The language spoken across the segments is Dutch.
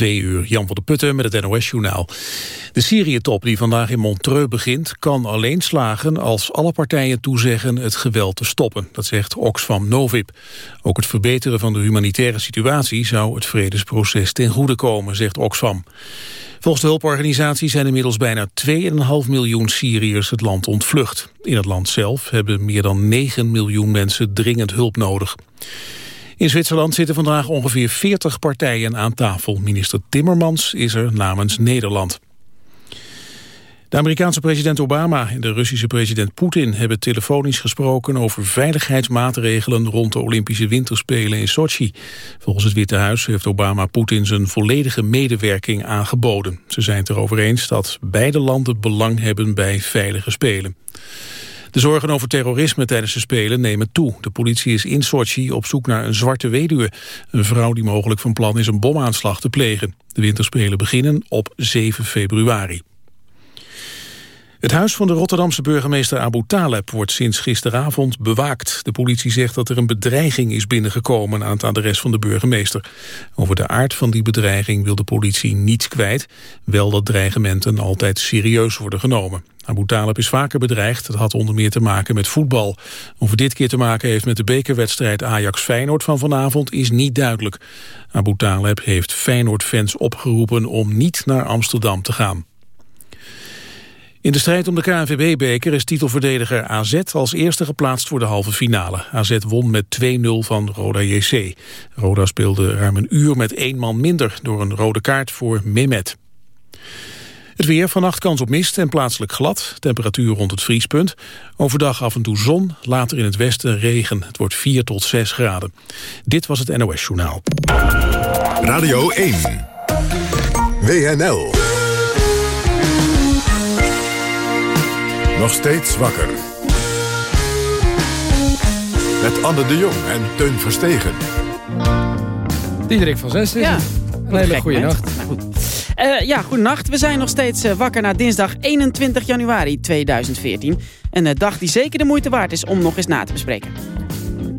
Twee uur, Jan van der Putten met het NOS-journaal. De Syrië-top die vandaag in Montreux begint... kan alleen slagen als alle partijen toezeggen het geweld te stoppen. Dat zegt Oxfam Novib. Ook het verbeteren van de humanitaire situatie... zou het vredesproces ten goede komen, zegt Oxfam. Volgens de hulporganisatie zijn inmiddels bijna 2,5 miljoen Syriërs het land ontvlucht. In het land zelf hebben meer dan 9 miljoen mensen dringend hulp nodig. In Zwitserland zitten vandaag ongeveer 40 partijen aan tafel. Minister Timmermans is er namens Nederland. De Amerikaanse president Obama en de Russische president Poetin hebben telefonisch gesproken over veiligheidsmaatregelen rond de Olympische Winterspelen in Sochi. Volgens het Witte Huis heeft Obama Poetin zijn volledige medewerking aangeboden. Ze zijn het erover eens dat beide landen belang hebben bij veilige spelen. De zorgen over terrorisme tijdens de Spelen nemen toe. De politie is in Sochi op zoek naar een zwarte weduwe. Een vrouw die mogelijk van plan is een bomaanslag te plegen. De winterspelen beginnen op 7 februari. Het huis van de Rotterdamse burgemeester Abu Taleb wordt sinds gisteravond bewaakt. De politie zegt dat er een bedreiging is binnengekomen aan het adres van de burgemeester. Over de aard van die bedreiging wil de politie niets kwijt. Wel dat dreigementen altijd serieus worden genomen. Abu Taleb is vaker bedreigd. Dat had onder meer te maken met voetbal. Of dit keer te maken heeft met de bekerwedstrijd Ajax-Feyenoord van vanavond is niet duidelijk. Abu Taleb heeft Feyenoord-fans opgeroepen om niet naar Amsterdam te gaan. In de strijd om de KNVB-beker is titelverdediger AZ als eerste geplaatst voor de halve finale. AZ won met 2-0 van Roda JC. Roda speelde ruim een uur met één man minder door een rode kaart voor Mehmet. Het weer, vannacht kans op mist en plaatselijk glad. Temperatuur rond het vriespunt. Overdag af en toe zon, later in het westen regen. Het wordt 4 tot 6 graden. Dit was het NOS Journaal. Radio 1. WNL. Nog steeds wakker. Met Anne de Jong en Teun Verstegen. Diederik van Zes is Ja. Een hele goede nacht. Nou goed. Eh, ja, goedenacht. We zijn nog steeds eh, wakker na dinsdag 21 januari 2014. Een eh, dag die zeker de moeite waard is om nog eens na te bespreken.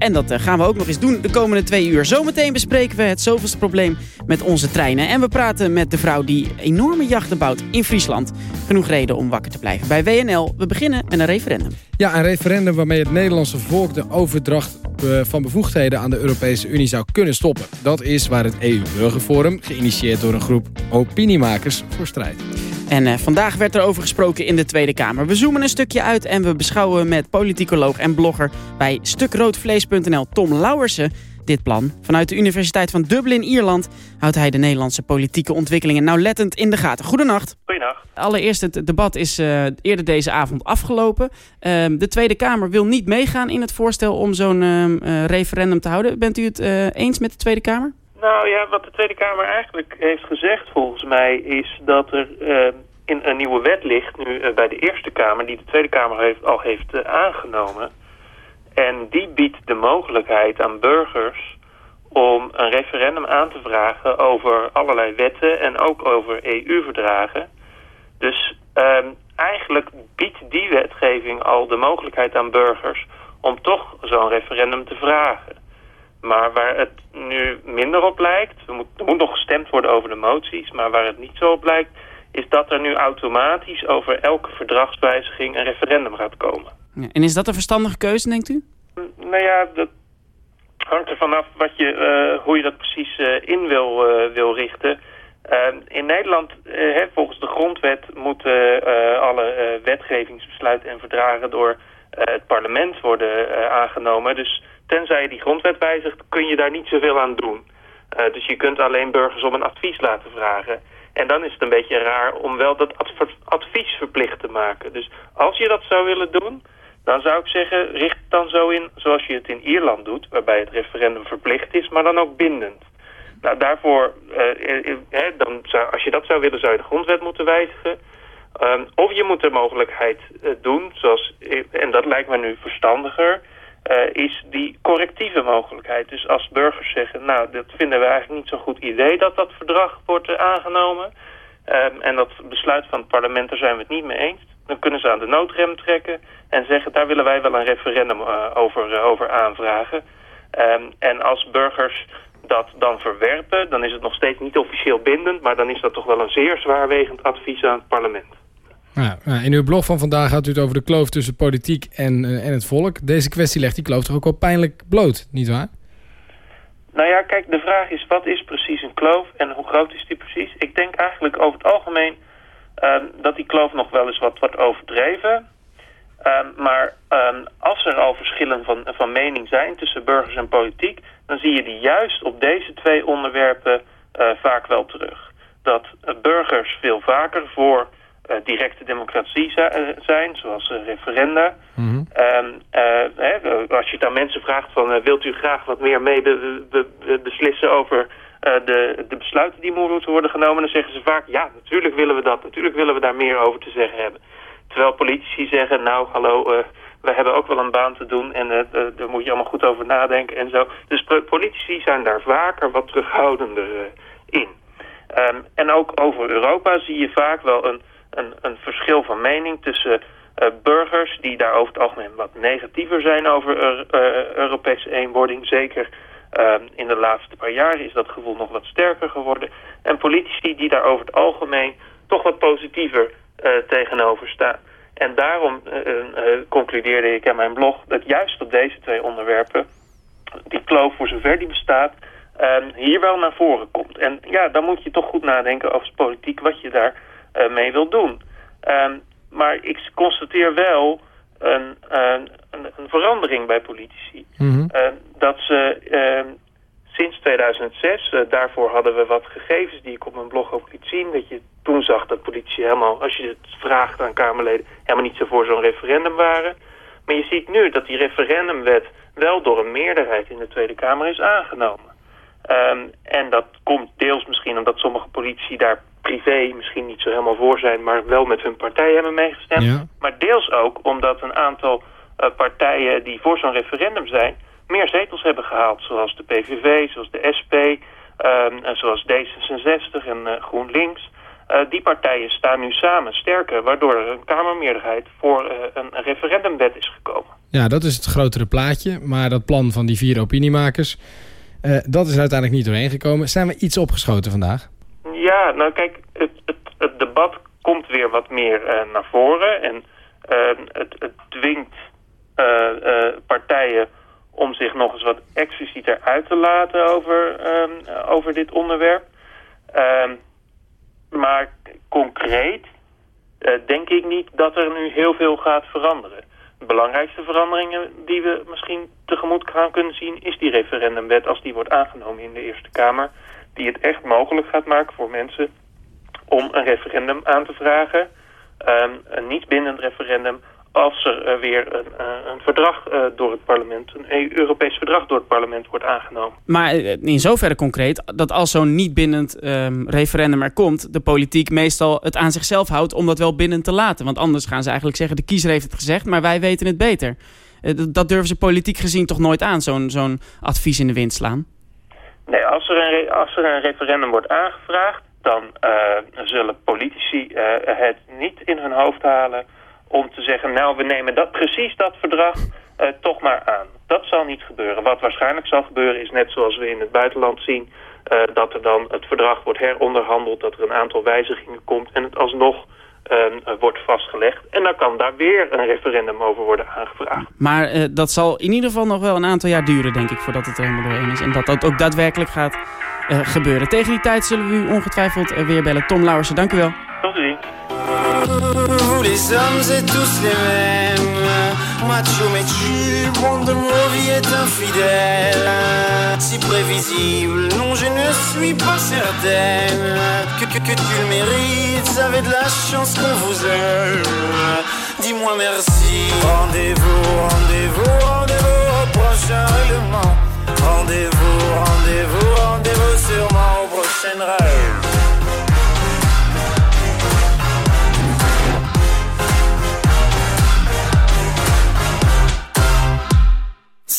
En dat eh, gaan we ook nog eens doen de komende twee uur. Zometeen bespreken we het zoveelste probleem met onze treinen. En we praten met de vrouw die enorme jachten bouwt in Friesland. Genoeg reden om wakker te blijven bij WNL. We beginnen met een referendum. Ja, een referendum waarmee het Nederlandse volk de overdracht eh, van bevoegdheden aan de Europese Unie zou kunnen stoppen. Dat is waar het EU-burgerforum, geïnitieerd door een groep opiniemakers, voor strijdt. En eh, vandaag werd er over gesproken in de Tweede Kamer. We zoomen een stukje uit en we beschouwen met politicoloog en blogger bij stukroodvlees.nl Tom Lauwersen dit plan. Vanuit de Universiteit van Dublin, Ierland, houdt hij de Nederlandse politieke ontwikkelingen nauwlettend in de gaten. Goedenacht. Goedenacht. Allereerst, het debat is eh, eerder deze avond afgelopen. Ehm, de Tweede Kamer wil niet meegaan in het voorstel om zo'n ehm, eh, referendum te houden. Bent u het eens met de Tweede Kamer? Nou ja, wat de Tweede Kamer eigenlijk heeft gezegd volgens mij is dat er eh, in een nieuwe wet ligt nu eh, bij de Eerste Kamer, die de Tweede Kamer heeft, al heeft eh, aangenomen. En die biedt de mogelijkheid aan burgers om een referendum aan te vragen over allerlei wetten en ook over EU-verdragen. Dus ehm, eigenlijk biedt die wetgeving al de mogelijkheid aan burgers om toch zo'n referendum te vragen. Maar waar het nu minder op lijkt, er moet, er moet nog gestemd worden over de moties, maar waar het niet zo op lijkt, is dat er nu automatisch over elke verdragswijziging een referendum gaat komen. Ja. En is dat een verstandige keuze, denkt u? Nou ja, dat hangt er vanaf wat je, eh, hoe je dat precies eh, in wil, eh, wil richten. In Nederland, hè, volgens de grondwet, moeten alle wetgevingsbesluiten en verdragen door het parlement worden aangenomen. Dus tenzij je die grondwet wijzigt, kun je daar niet zoveel aan doen. Eh, dus je kunt alleen burgers om een advies laten vragen. En dan is het een beetje raar om wel dat adv- advies verplicht te maken. Dus als je dat zou willen doen, dan zou ik zeggen, richt het dan zo in zoals je het in Ierland doet, waarbij het referendum verplicht is, maar dan ook bindend. Nou, daarvoor, eh, eh, dan als je dat zou willen, zou je de grondwet moeten wijzigen. Ehm, of je moet de mogelijkheid doen, zoals, en dat lijkt me nu verstandiger, eh, is die correctieve mogelijkheid. Dus als burgers zeggen, nou, dat vinden we eigenlijk niet zo'n goed idee dat dat verdrag wordt eh, aangenomen. Ehm, en dat besluit van het parlement, daar zijn we het niet mee eens. Dan kunnen ze aan de noodrem trekken en zeggen, daar willen wij wel een referendum eh, over, over aanvragen. Ehm, en als burgers dat dan verwerpen, dan is het nog steeds niet officieel bindend, maar dan is dat toch wel een zeer zwaarwegend advies aan het parlement. Nou, in uw blog van vandaag gaat u het over de kloof tussen politiek en, uh, en het volk. Deze kwestie legt die kloof toch ook wel pijnlijk bloot, nietwaar? Nou ja, kijk, de vraag is wat is precies een kloof en hoe groot is die precies? Ik denk eigenlijk over het algemeen uh, dat die kloof nog wel eens wat wordt overdreven. Uh, maar ehm, als er al verschillen van, van mening zijn tussen burgers en politiek... dan zie je die juist op deze twee onderwerpen uh, vaak wel terug. Dat burgers veel vaker voor directe democratie zijn, zoals referenda. Mm -hmm. hè, als je dan mensen vraagt van wilt u graag wat meer mee be be beslissen over de, de besluiten die moeten worden genomen, dan zeggen ze vaak ja, natuurlijk willen we dat, natuurlijk willen we daar meer over te zeggen hebben. Terwijl politici zeggen, nou hallo, we hebben ook wel een baan te doen en daar moet je allemaal goed over nadenken en zo. Dus politici zijn daar vaker wat terughoudender in. Um, en ook over Europa zie je vaak wel een een, een verschil van mening tussen uh, burgers die daar over het algemeen wat negatiever zijn over uh, Europese eenwording. Zeker in de laatste paar jaar is dat gevoel nog wat sterker geworden. En politici die daar over het algemeen toch wat positiever tegenover staan. En daarom concludeerde ik in mijn blog dat juist op deze twee onderwerpen die kloof voor zover die bestaat hier wel naar voren komt. En ja, dan moet je toch goed nadenken over politiek wat je daar mee wil doen. Um, maar ik constateer wel een, een, een verandering bij politici. Mm -hmm. uh, dat ze uh, sinds 2006, uh, daarvoor hadden we wat gegevens die ik op mijn blog ook liet zien. Dat je toen zag dat politici helemaal, als je het vraagt aan Kamerleden, helemaal niet zo voor zo'n referendum waren. Maar je ziet nu dat die referendumwet wel door een meerderheid in de Tweede Kamer is aangenomen. Um, en dat komt deels misschien omdat sommige politici daar privé misschien niet zo helemaal voor zijn... maar wel met hun partij hebben meegestemd. Ja. Maar deels ook omdat een aantal uh, partijen die voor zo'n referendum zijn... meer zetels hebben gehaald, zoals de PVV, zoals de SP... Um, en zoals D66 en uh, GroenLinks... Uh, die partijen staan nu samen sterker... waardoor er een Kamermeerderheid voor een referendumwet is gekomen. Ja, dat is het grotere plaatje. Maar dat plan van die vier opiniemakers... dat is uiteindelijk niet doorheen gekomen. Zijn we iets opgeschoten vandaag? Nou kijk, het, het, het debat komt weer wat meer uh, naar voren. En uh, het, het, dwingt uh, partijen om zich nog eens wat explicieter uit te laten over, ehm, over dit onderwerp. Ehm, maar concreet denk ik niet dat er nu heel veel gaat veranderen. De belangrijkste veranderingen die we misschien tegemoet gaan kunnen zien... is die referendumwet als die wordt aangenomen in de Eerste Kamer die het echt mogelijk gaat maken voor mensen om een referendum aan te vragen. Um, een niet bindend referendum als er uh, weer een, uh, een verdrag uh, door het parlement, een Europees verdrag door het parlement wordt aangenomen. Maar in zoverre concreet dat als zo'n niet bindend um, referendum er komt, de politiek meestal het aan zichzelf houdt om dat wel binnen te laten. Want anders gaan ze eigenlijk zeggen, de kiezer heeft het gezegd, maar wij weten het beter. dat durven ze politiek gezien toch nooit aan, zo'n zo'n advies in de wind slaan? Nee, als er een, als er een referendum wordt aangevraagd, dan uh, zullen politici uh, het niet in hun hoofd halen om te zeggen, nou we nemen dat, precies dat verdrag uh, toch maar aan. Dat zal niet gebeuren. Wat waarschijnlijk zal gebeuren is net zoals we in het buitenland zien, dat er dan het verdrag wordt heronderhandeld, dat er een aantal wijzigingen komt en het alsnog uh, wordt vastgelegd. En dan kan daar weer een referendum over worden aangevraagd. Maar uh, dat zal in ieder geval nog wel een aantal jaar duren, denk ik, voordat het er helemaal doorheen is. En dat dat ook daadwerkelijk gaat uh, gebeuren. Tegen die tijd zullen we u ongetwijfeld weer bellen. Tom Lauwersen, dank u wel. Tot ziens. Macho mais tu, bon de ma vie est infidèle. Si prévisible, non je ne suis pas certaine. Que, que, tu le mérites, vous avez de la chance qu'on vous aime. Dis-moi merci. Rendez-vous, rendez-vous, rendez-vous au prochain règlement. Rendez-vous, rendez-vous, rendez-vous sûrement au prochain rêve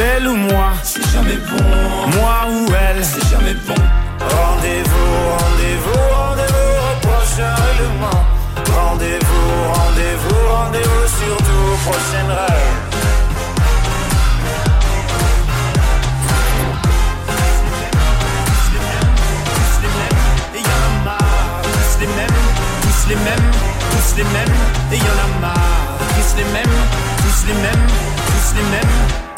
elle ou moi C'est jamais bon. Moi ou elle C'est jamais bon. Rendez-vous, rendez-vous, rendez-vous au prochain règlement. Rendez-vous, rendez-vous, rendez-vous surtout aux prochaines rêves. les mêmes, tous les mêmes, tous les mêmes, et y en a marre, tous les mêmes, tous les mêmes, tous les mêmes.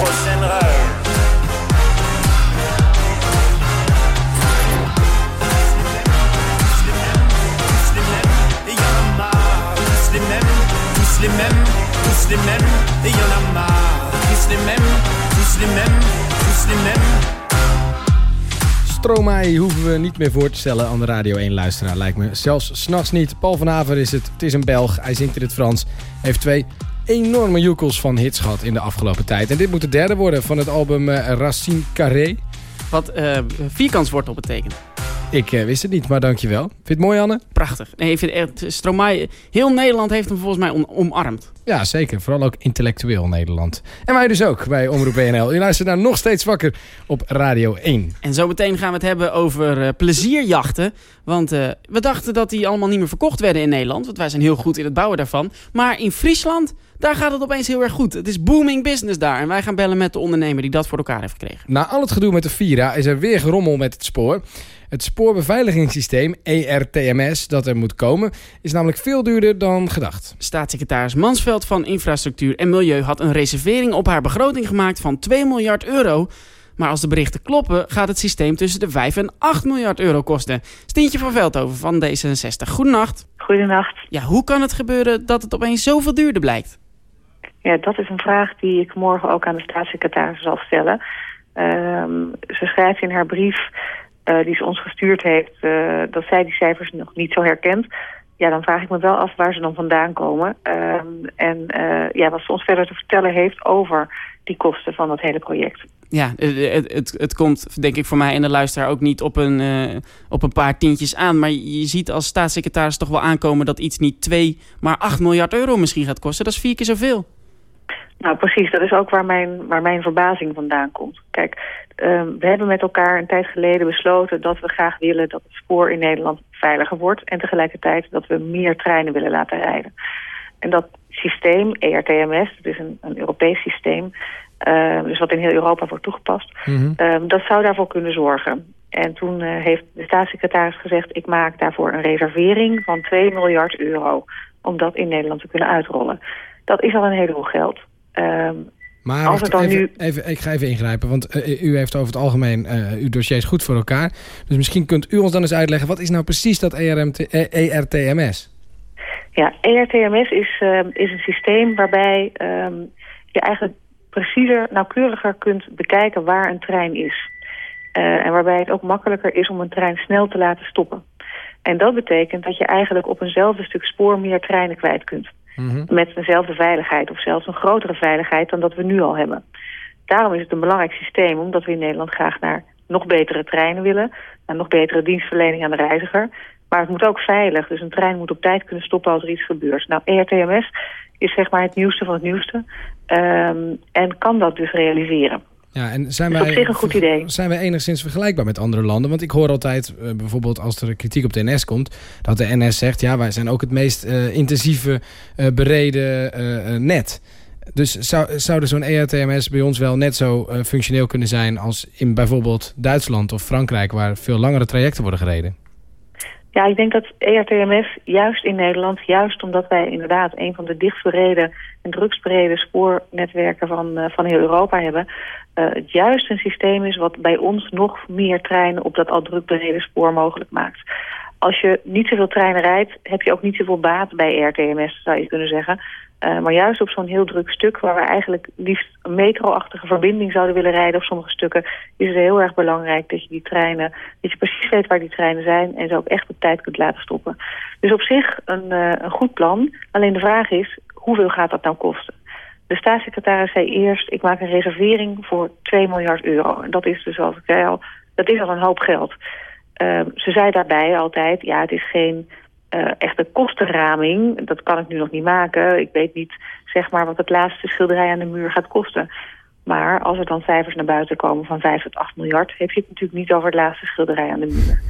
Prochaine rêve. hoeven we niet meer voor te stellen aan de Radio 1 luisteraar, lijkt me. Zelfs s'nachts niet. Paul van Haver is het. Het is een Belg. Hij zingt in het Frans. Heeft twee enorme joekels van hits gehad in de afgelopen tijd. En dit moet de derde worden van het album uh, Racine Carré. Wat uh, vierkantswortel betekent. Ik uh, wist het niet, maar dankjewel. Vind je het mooi, Anne? Prachtig. Nee, ik vind echt, Stromae, heel Nederland heeft hem volgens mij omarmd. Ja, zeker. Vooral ook intellectueel Nederland. En wij dus ook bij Omroep BNL. U luistert naar Nog Steeds Wakker op Radio 1. En zometeen gaan we het hebben over uh, plezierjachten. Want uh, we dachten dat die allemaal niet meer verkocht werden in Nederland. Want wij zijn heel goed in het bouwen daarvan. Maar in Friesland, daar gaat het opeens heel erg goed. Het is booming business daar. En wij gaan bellen met de ondernemer die dat voor elkaar heeft gekregen. Na al het gedoe met de Vira is er weer gerommel met het spoor. Het spoorbeveiligingssysteem, ERTMS, dat er moet komen, is namelijk veel duurder dan gedacht. Staatssecretaris Mansveld van Infrastructuur en Milieu had een reservering op haar begroting gemaakt van 2 miljard euro. Maar als de berichten kloppen, gaat het systeem tussen de 5 en 8 miljard euro kosten. Stientje van Veldhoven van D66. Goedenacht. Goedenacht. Ja, hoe kan het gebeuren dat het opeens zoveel duurder blijkt? Ja, dat is een vraag die ik morgen ook aan de staatssecretaris zal stellen. Ehm, ze schrijft in haar brief uh, die ze ons gestuurd heeft... Uh, dat zij die cijfers nog niet zo herkent... ja, dan vraag ik me wel af waar ze dan vandaan komen. Uh, en uh, ja, wat ze ons verder te vertellen heeft over die kosten van dat hele project. Ja, het, het, het komt denk ik voor mij en de luisteraar ook niet op een, op een paar tientjes aan. Maar je ziet als staatssecretaris toch wel aankomen dat iets niet 2, maar 8 miljard euro misschien gaat kosten. Dat is vier keer zoveel. Nou, precies. Dat is ook waar mijn, waar mijn verbazing vandaan komt. Kijk, um, we hebben met elkaar een tijd geleden besloten... dat we graag willen dat het spoor in Nederland veiliger wordt... en tegelijkertijd dat we meer treinen willen laten rijden. En dat systeem, ERTMS, dat is een, een Europees systeem... Uh, dus wat in heel Europa wordt toegepast... Mm -hmm. um, dat zou daarvoor kunnen zorgen. En toen uh, heeft de staatssecretaris gezegd... ik maak daarvoor een reservering van 2 miljard euro... om dat in Nederland te kunnen uitrollen. Dat is al een heleboel geld... Um, maar als het dan even, nu... even, ik ga even ingrijpen, want uh, u heeft over het algemeen uh, uw dossiers goed voor elkaar. Dus misschien kunt u ons dan eens uitleggen, wat is nou precies dat ERMT, ERTMS? Ja, ERTMS is, uh, is een systeem waarbij um, je eigenlijk preciezer, nauwkeuriger kunt bekijken waar een trein is. en waarbij het ook makkelijker is om een trein snel te laten stoppen. En dat betekent dat je eigenlijk op eenzelfde stuk spoor meer treinen kwijt kunt. -hmm. Met dezelfde veiligheid of zelfs een grotere veiligheid dan dat we nu al hebben. Daarom is het een belangrijk systeem, omdat we in Nederland graag naar nog betere treinen willen. Naar nog betere dienstverlening aan de reiziger. Maar het moet ook veilig, dus een trein moet op tijd kunnen stoppen als er iets gebeurt. Nou, ERTMS is zeg maar het nieuwste van het nieuwste. Um, en kan dat dus realiseren. Ja, en zijn wij, op zich een goed idee. Zijn wij enigszins vergelijkbaar met andere landen? Want ik hoor altijd, uh, bijvoorbeeld als er kritiek op de NS komt... dat de NS zegt, ja, wij zijn ook het meest uh, intensieve, uh, bereden net. Dus zou, zou er zo'n ERTMS bij ons wel net zo functioneel kunnen zijn... als in bijvoorbeeld Duitsland of Frankrijk... waar veel langere trajecten worden gereden? Ja, ik denk dat ERTMS juist in Nederland, juist omdat wij inderdaad een van de dichtstbereden en drugsbereden spoornetwerken van, uh, van heel Europa hebben, uh, het juist een systeem is wat bij ons nog meer treinen op dat al druk bereden spoor mogelijk maakt. Als je niet zoveel treinen rijdt, heb je ook niet zoveel baat bij RTMS, zou je kunnen zeggen. Uh, maar juist op zo'n heel druk stuk, waar we eigenlijk liefst een metroachtige verbinding zouden willen rijden op sommige stukken, is het heel erg belangrijk dat je die treinen, dat je precies weet waar die treinen zijn en ze ook echt op tijd kunt laten stoppen. Dus op zich een, uh, een goed plan. Alleen de vraag is, hoeveel gaat dat nou kosten? De staatssecretaris zei eerst, ik maak een reservering voor 2 miljard euro. En dat is dus, zoals ik zei al, dat is al een hoop geld. Uh, ze zei daarbij altijd, ja, het is geen uh, echte kostenraming. Dat kan ik nu nog niet maken. Ik weet niet, zeg maar, wat het laatste schilderij aan de muur gaat kosten. Maar als er dan cijfers naar buiten komen van 5 tot 8 miljard... heb je het natuurlijk niet over het laatste schilderij aan de muur.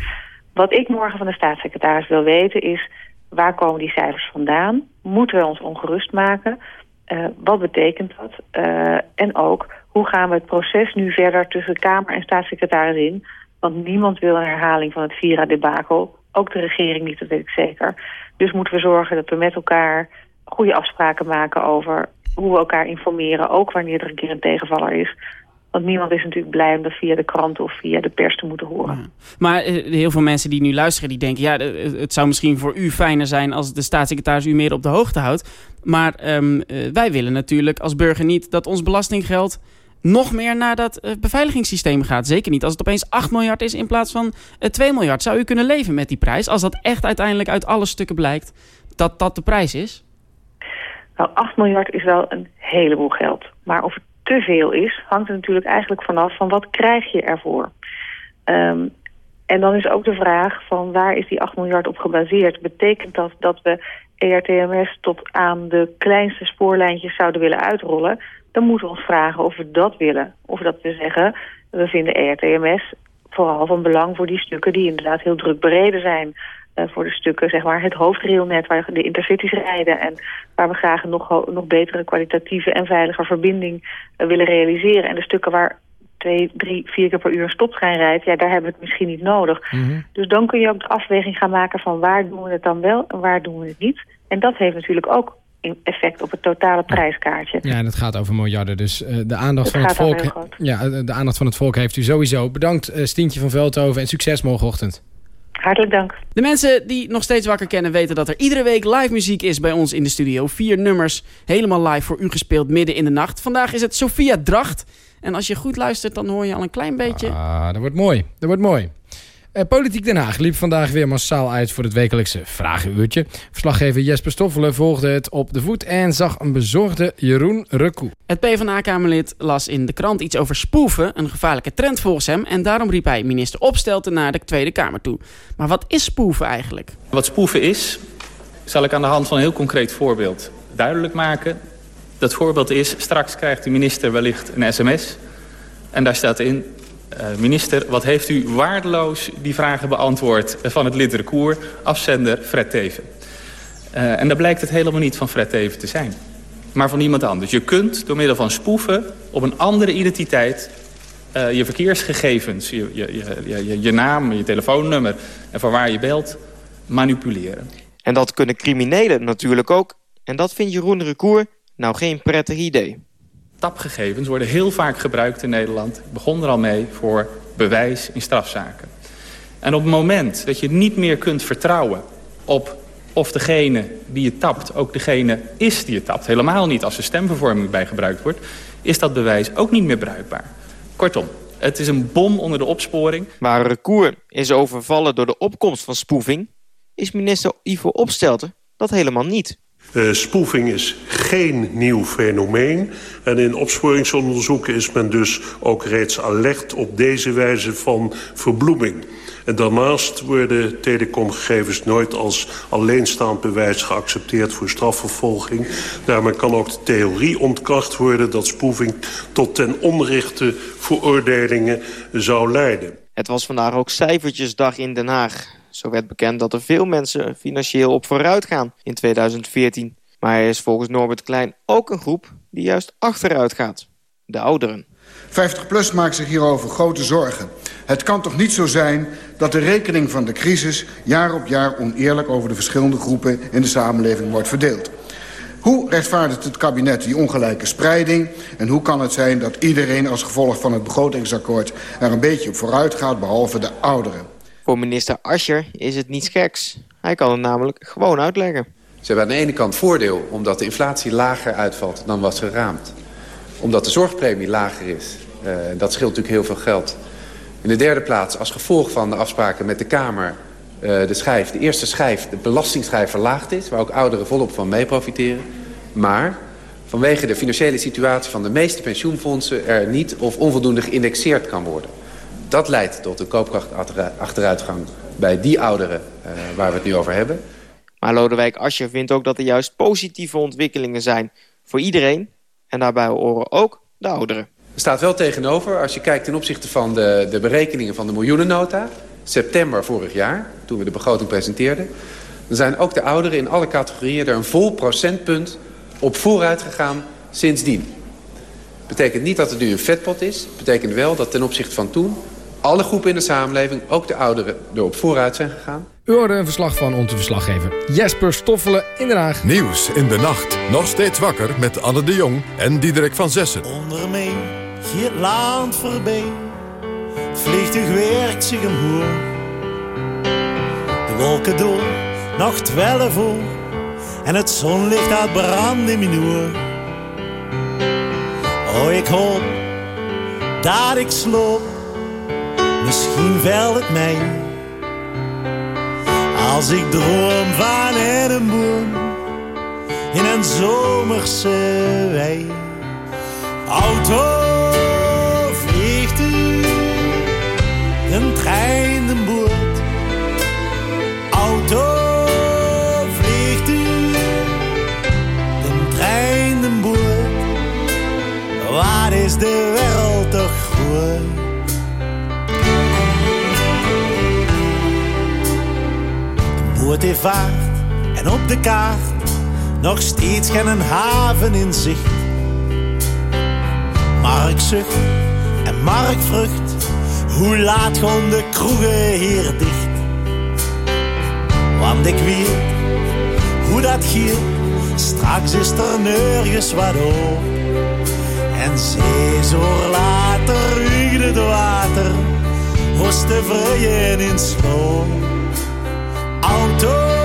Wat ik morgen van de staatssecretaris wil weten is... waar komen die cijfers vandaan? Moeten we ons ongerust maken? Uh, wat betekent dat? Uh, en ook, hoe gaan we het proces nu verder tussen Kamer en staatssecretaris in? Want niemand wil een herhaling van het Vira-debakel. Ook de regering niet, dat weet ik zeker. Dus moeten we zorgen dat we met elkaar goede afspraken maken over hoe we elkaar informeren. Ook wanneer er een keer een tegenvaller is. Want niemand is natuurlijk blij om dat via de krant of via de pers te moeten horen. Maar uh, heel veel mensen die nu luisteren, die denken... ja, het zou misschien voor u fijner zijn als de staatssecretaris u meer op de hoogte houdt. Maar uh, wij willen natuurlijk als burger niet dat ons belastinggeld nog meer naar dat uh, beveiligingssysteem gaat. Zeker niet als het opeens 8 miljard is in plaats van uh, 2 miljard. Zou u kunnen leven met die prijs als dat echt uiteindelijk uit alle stukken blijkt dat dat de prijs is? Nou, 8 miljard is wel een heleboel geld. Maar of het te veel is, hangt er natuurlijk eigenlijk vanaf van wat krijg je ervoor. Um, en dan is ook de vraag van waar is die 8 miljard op gebaseerd? Betekent dat dat we ERTMS tot aan de kleinste spoorlijntjes zouden willen uitrollen? Dan moeten we ons vragen of we dat willen. Of dat we zeggen, we vinden ERTMS vooral van belang voor die stukken die inderdaad heel druk bereden zijn. Uh, voor de stukken, zeg maar, het hoofdrailnet waar de intercities rijden... en waar we graag een nog, nog betere kwalitatieve en veilige verbinding uh, willen realiseren. En de stukken waar twee, drie, vier keer per uur een stoptrein rijdt... ja, daar hebben we het misschien niet nodig. Mm -hmm. Dus dan kun je ook de afweging gaan maken van waar doen we het dan wel en waar doen we het niet. En dat heeft natuurlijk ook effect op het totale prijskaartje. Ja, en het gaat over miljarden. Dus uh, de aandacht het van het volk. Ja, de aandacht van het volk heeft u sowieso. Bedankt uh, Stientje van Veldhoven en succes morgenochtend. Hartelijk dank. De mensen die nog steeds wakker kennen weten dat er iedere week live muziek is bij ons in de studio. Vier nummers helemaal live voor u gespeeld midden in de nacht. Vandaag is het Sophia Dracht. En als je goed luistert dan hoor je al een klein beetje... Ah, dat wordt mooi. Dat wordt mooi. Uh, Politiek Den Haag liep vandaag weer massaal uit voor het wekelijkse vragenuurtje. Verslaggever Jesper Stoffelen volgde het op de voet en zag een bezorgde Jeroen Recoe. Het PvdA-kamerlid las in de krant iets over spoeven, een gevaarlijke trend volgens hem. En daarom riep hij minister Opstelten naar de Tweede Kamer toe. Maar wat is spoeven eigenlijk? Wat spoeven is, zal ik aan de hand van een heel concreet voorbeeld duidelijk maken. Dat voorbeeld is, straks krijgt de minister wellicht een sms... en daar staat in, minister, wat heeft u waardeloos die vragen beantwoord van het lid Recour, afzender Fred Teven. Uh, en dan blijkt het helemaal niet van Fred Teven te zijn, maar van iemand anders. Je kunt door middel van spoeven op een andere identiteit uh, je verkeersgegevens, je, je, je, je, naam, je telefoonnummer en van waar je belt, manipuleren. En dat kunnen criminelen natuurlijk ook. En dat vindt Jeroen Recour nou geen prettig idee tapgegevens worden heel vaak gebruikt in Nederland. Begon er al mee voor bewijs in strafzaken. En op het moment dat je niet meer kunt vertrouwen op of degene die je tapt ook degene is die je tapt... helemaal niet als er stemvervorming bij gebruikt wordt... is dat bewijs ook niet meer bruikbaar. Kortom, het is een bom onder de opsporing. Waar recours is overvallen door de opkomst van spoeving... is minister Ivo Opstelten dat helemaal niet. Uh, spoefing is geen nieuw fenomeen. En in opsporingsonderzoeken is men dus ook reeds alert op deze wijze van verbloeming. En daarnaast worden telecomgegevens nooit als alleenstaand bewijs geaccepteerd voor strafvervolging. Daarmee kan ook de theorie ontkracht worden dat spoefing tot ten onrechte veroordelingen zou leiden. Het was vandaag ook cijfertjesdag in Den Haag. Zo werd bekend dat er veel mensen financieel op vooruit gaan in 2014. Maar er is volgens Norbert Klein ook een groep die juist achteruit gaat. De ouderen. 50PLUS maakt zich hierover grote zorgen. Het kan toch niet zo zijn dat de rekening van de crisis... jaar op jaar oneerlijk over de verschillende groepen in de samenleving wordt verdeeld. Hoe rechtvaardigt het kabinet die ongelijke spreiding? En hoe kan het zijn dat iedereen als gevolg van het begrotingsakkoord... er een beetje op vooruit gaat, behalve de ouderen? Voor minister Ascher is het niets geks. Hij kan het namelijk gewoon uitleggen. Ze hebben aan de ene kant voordeel omdat de inflatie lager uitvalt dan was geraamd. Omdat de zorgpremie lager is. Uh, dat scheelt natuurlijk heel veel geld. In de derde plaats, als gevolg van de afspraken met de Kamer... Uh, de, schijf, de eerste schijf, de belastingschijf verlaagd is... waar ook ouderen volop van mee profiteren. Maar vanwege de financiële situatie van de meeste pensioenfondsen... er niet of onvoldoende geïndexeerd kan worden. Dat leidt tot een koopkrachtachteruitgang bij die ouderen uh, waar we het nu over hebben. Maar Lodewijk Asscher vindt ook dat er juist positieve ontwikkelingen zijn voor iedereen. En daarbij horen ook de ouderen. Er staat wel tegenover, als je kijkt ten opzichte van de, de berekeningen van de miljoenennota... september vorig jaar, toen we de begroting presenteerden... dan zijn ook de ouderen in alle categorieën er een vol procentpunt op vooruit gegaan sindsdien. Betekent niet dat het nu een vetpot is. Betekent wel dat ten opzichte van toen alle groepen in de samenleving, ook de ouderen, erop vooruit zijn gegaan. U hoorde een verslag van onze verslaggever Jesper Stoffelen in Den Haag. Nieuws in de nacht. Nog steeds wakker met Anne de Jong en Diederik van Zessen. Onder mij, hier land voorbij. Vliegtuig werkt zich omhoog. De wolken door, nog twaalf voor. En het zonlicht uit brand in mijn oor. Oh, ik hoop dat ik sloop misschien wel het mij. Als ik droom van een boom in een zomerse wei. Auto vliegt u, een trein de boord. Auto vliegt u, een trein de boord. Waar is de wereld toch groot? boot heeft vaart en op de kaart nog steeds geen haven in zicht. Mark zucht en Mark vrucht, hoe laat gaan de kroegen hier dicht? Want ik weet hoe dat giet, straks is er nergens wat op. En zes uur later uigt het water, was te vrijen in sloop auto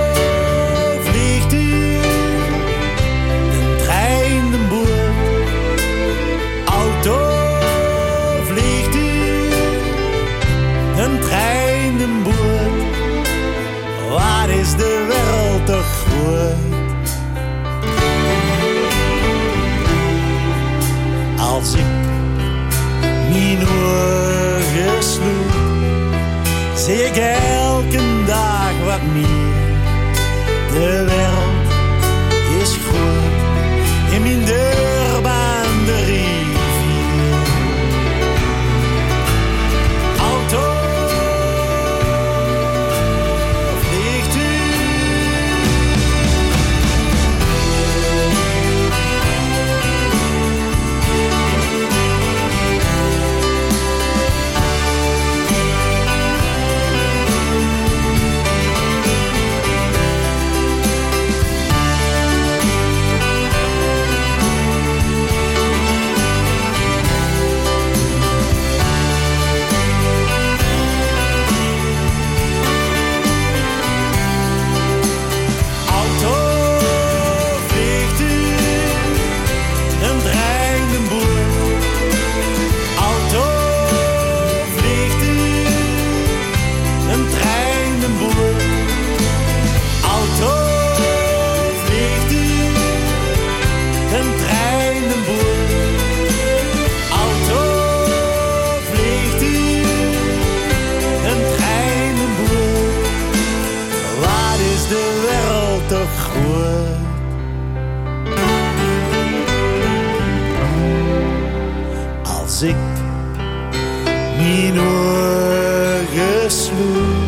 sloeg.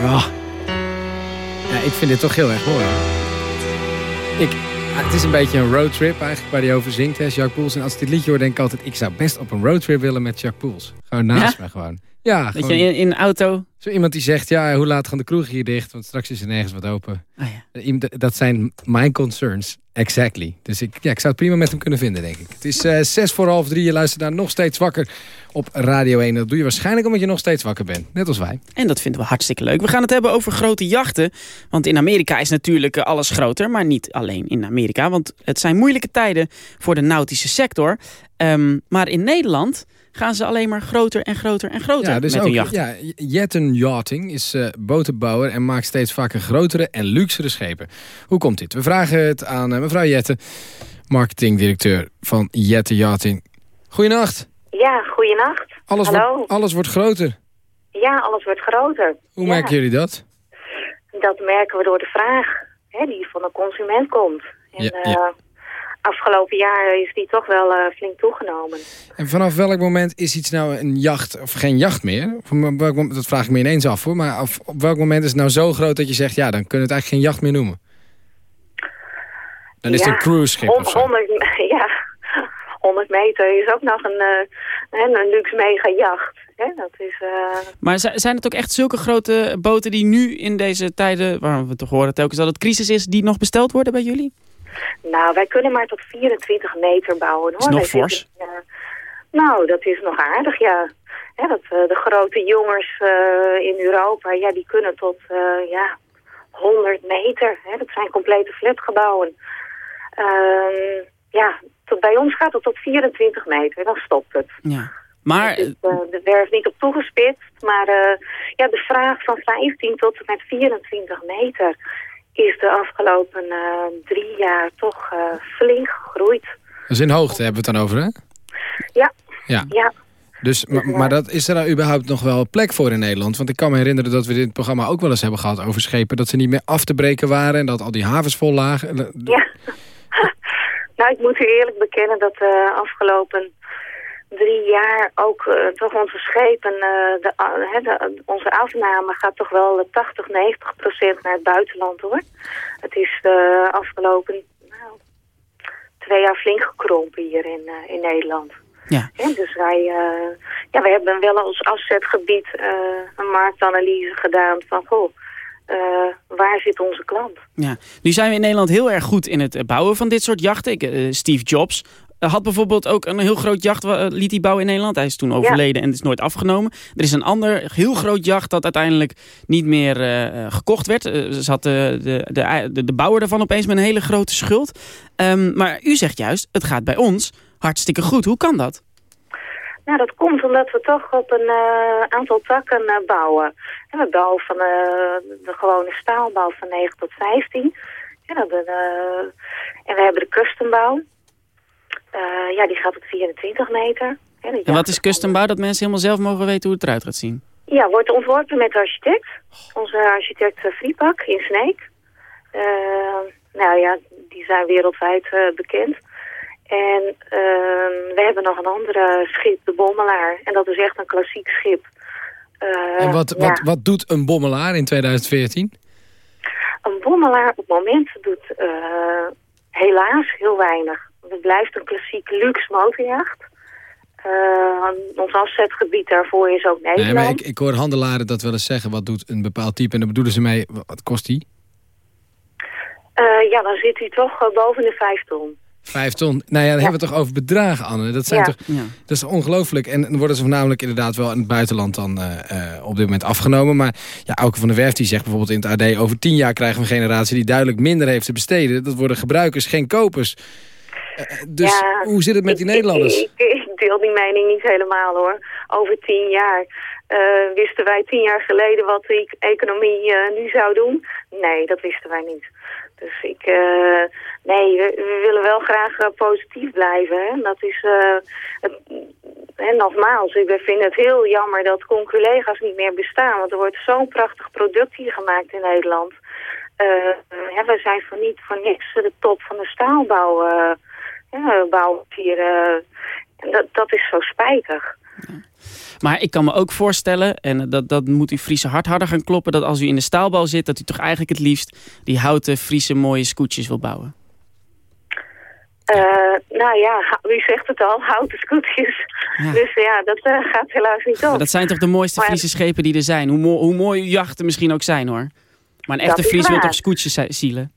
Ah. Ja, ik vind dit toch heel erg mooi. Ik, ah, het is een beetje een roadtrip eigenlijk waar hij over zingt, hè, Jacques Poels. En als ik dit liedje hoor, denk ik altijd... ik zou best op een roadtrip willen met Jacques Poels. Gewoon naast Ja? me gewoon. Ja, gewoon. je in, in een auto... Zo iemand die zegt, ja, hoe laat gaan de kroegen hier dicht? Want straks is er nergens wat open. Oh Eh, iemand- Dat zijn mijn concerns. Exactly. Dus ik, ja, ik zou het prima met hem kunnen vinden, denk ik. Het is eh, zes voor half drie. Je luistert naar Nog Steeds Wakker op Radio 1. Dat doe je waarschijnlijk omdat je nog steeds wakker bent. Net als wij. En dat vinden we hartstikke leuk. We gaan het hebben over grote jachten. Want in Amerika is natuurlijk eh, alles groter. Maar niet alleen in Amerika. Want het zijn moeilijke tijden voor de nautische sector. Ehm, maar in Nederland gaan ze alleen maar groter en groter en groter Ja, dus met ook, hun jachten. ja, Jetten Yachting is eh, botenbouwer en maakt steeds vaker grotere en luxere schepen. Hoe komt dit? We vragen het aan eh, mevrouw Jetten, marketingdirecteur van Jetten Yachting. Goedenacht. Ja, goeienacht. Alles, Hallo. wordt, alles wordt groter. Ja, alles wordt groter. Hoe Ja, merken jullie dat? Dat merken we door de vraag hè, die van de consument komt. En, Ja, ja. Afgelopen jaar is die toch wel eh, flink toegenomen. En vanaf welk moment is iets nou een jacht of geen jacht meer? Welk dat vraag ik me ineens af hoor. Maar op, op welk moment is het nou zo groot dat je zegt... ja, dan kunnen we het eigenlijk geen jacht meer noemen? Dan is het een cruiseschip of zo. 100, ja, 100 meter is ook nog een, eh, een, een luxe mega jacht. Hè? Dat is, eh, Maar zi- zijn het ook echt zulke grote boten die nu in deze tijden... waar we toch horen telkens dat het crisis is... die nog besteld worden bij jullie? Nou, wij kunnen maar tot 24 meter bouwen. Hoor. Is nog Wij zitten, fors. eh, nou, dat is nog aardig, ja. Hè, dat, eh, de grote jongens eh, in Europa, ja, die kunnen tot ja, 100 meter. Hè. Dat zijn complete flatgebouwen. Ehm, ja, tot, bij ons gaat het tot 24 meter, dan stopt het. Ja. Maar Dus, de werf niet op toegespitst, maar ja, de vraag van 15 tot en met 24 meter is de afgelopen eh, drie jaar toch eh, flink gegroeid. Dus in hoogte hebben we het dan over, hè? Ja, Ja. ja. Dus, maar, maar dat, is er daar überhaupt nog wel plek voor in Nederland? Want ik kan me herinneren dat we dit programma ook wel eens hebben gehad over schepen. Dat ze niet meer af te breken waren en dat al die havens vol lagen. ja. nou, ik moet u eerlijk bekennen dat de afgelopen drie jaar ook eh, toch onze schepen, eh, de, onze afname gaat toch wel eh, 80, 90 procent naar het buitenland hoor. Het is de afgelopen nou, twee jaar flink gekrompen hier in, eh, in Nederland. Ja. Hè, dus wij, eh, ja, wij hebben wel als afzetgebied eh, een marktanalyse gedaan van goh, eh, waar zit onze klant? Ja. Nu zijn we in Nederland heel erg goed in het eh, bouwen van dit soort jachten. Ik, eh, Steve Jobs eh, had bijvoorbeeld ook een heel groot jacht, eh, liet hij bouwen in Nederland. Hij is toen overleden en is nooit afgenomen. Er is een ander heel groot jacht dat uiteindelijk niet meer eh, eh, gekocht werd. Eh, Ze zat de, de, de, bouwer ervan opeens met een hele grote schuld. Ehm, maar u zegt juist, het gaat bij ons hartstikke goed. Hoe kan dat? Nou, dat komt omdat we toch op een eh, aantal takken eh, bouwen. En we bouwen van eh, de gewone staalbouw van 9 tot 15. Ja, dat, eh, en we hebben de custombouw. Eh, ja, die gaat op 24 meter. Ja, die En wat is custombouw? Dat mensen helemaal zelf mogen weten hoe het eruit gaat zien. Ja, wordt ontworpen met de architect. Onze architect uh, Friepak in Sneek. Uh, nou ja, die zijn wereldwijd uh, bekend. En uh, we hebben nog een andere schip, de Bommelaar. En dat is echt een klassiek schip. Uh, en wat, ja. wat, wat doet een bommelaar in 2014? Een bommelaar op het moment doet uh, helaas heel weinig. Het blijft een klassiek luxe motorjacht. Uh, ons afzetgebied daarvoor is ook Nederland. Nee, maar ik, ik hoor handelaren dat wel eens zeggen. Wat doet een bepaald type? En dan bedoelen ze mee, wat kost die? Uh, ja, dan zit hij toch uh, boven de vijf ton. Vijf ton. Nou ja, dan ja. hebben we het toch over bedragen, Anne. Dat, zijn ja. toch, ja. dat is ongelooflijk. En dan worden ze voornamelijk inderdaad wel in het buitenland dan uh, op dit moment afgenomen. Maar ja, Auke van der Werf die zegt bijvoorbeeld in het AD... over tien jaar krijgen we een generatie die duidelijk minder heeft te besteden. Dat worden gebruikers, geen kopers. Dus ja, hoe zit het met die ik, Nederlanders? Ik, ik, ik, deel die mening niet helemaal hoor. Over tien jaar. Uh, wisten wij tien jaar geleden wat de economie uh, nu zou doen? Nee, dat wisten wij niet. Dus ik, uh, nee, we, we, willen wel graag uh, positief blijven. Hè? Dat is, uh, het, en nogmaals, ik vind het heel jammer dat conculega's niet meer bestaan. Want er wordt zo'n prachtig product hier gemaakt in Nederland. we zijn voor niet voor niks de top van de staalbouw ja, bouw hier. en dat, dat is zo spijtig. Maar ik kan me ook voorstellen, en dat, dat moet uw Friese hart harder gaan kloppen... dat als u in de staalbouw zit, dat u toch eigenlijk het liefst... die houten Friese mooie scootjes wil bouwen. Eh, nou ja, wie zegt het al? Houten scootjes. Dus ja, dat eh, gaat helaas niet op. Maar dat zijn toch de mooiste Maar- Friese schepen die er zijn. Hoe, mo hoe mooi jachten misschien ook zijn hoor. Maar een echte Fries wil toch scootjes zi- zielen?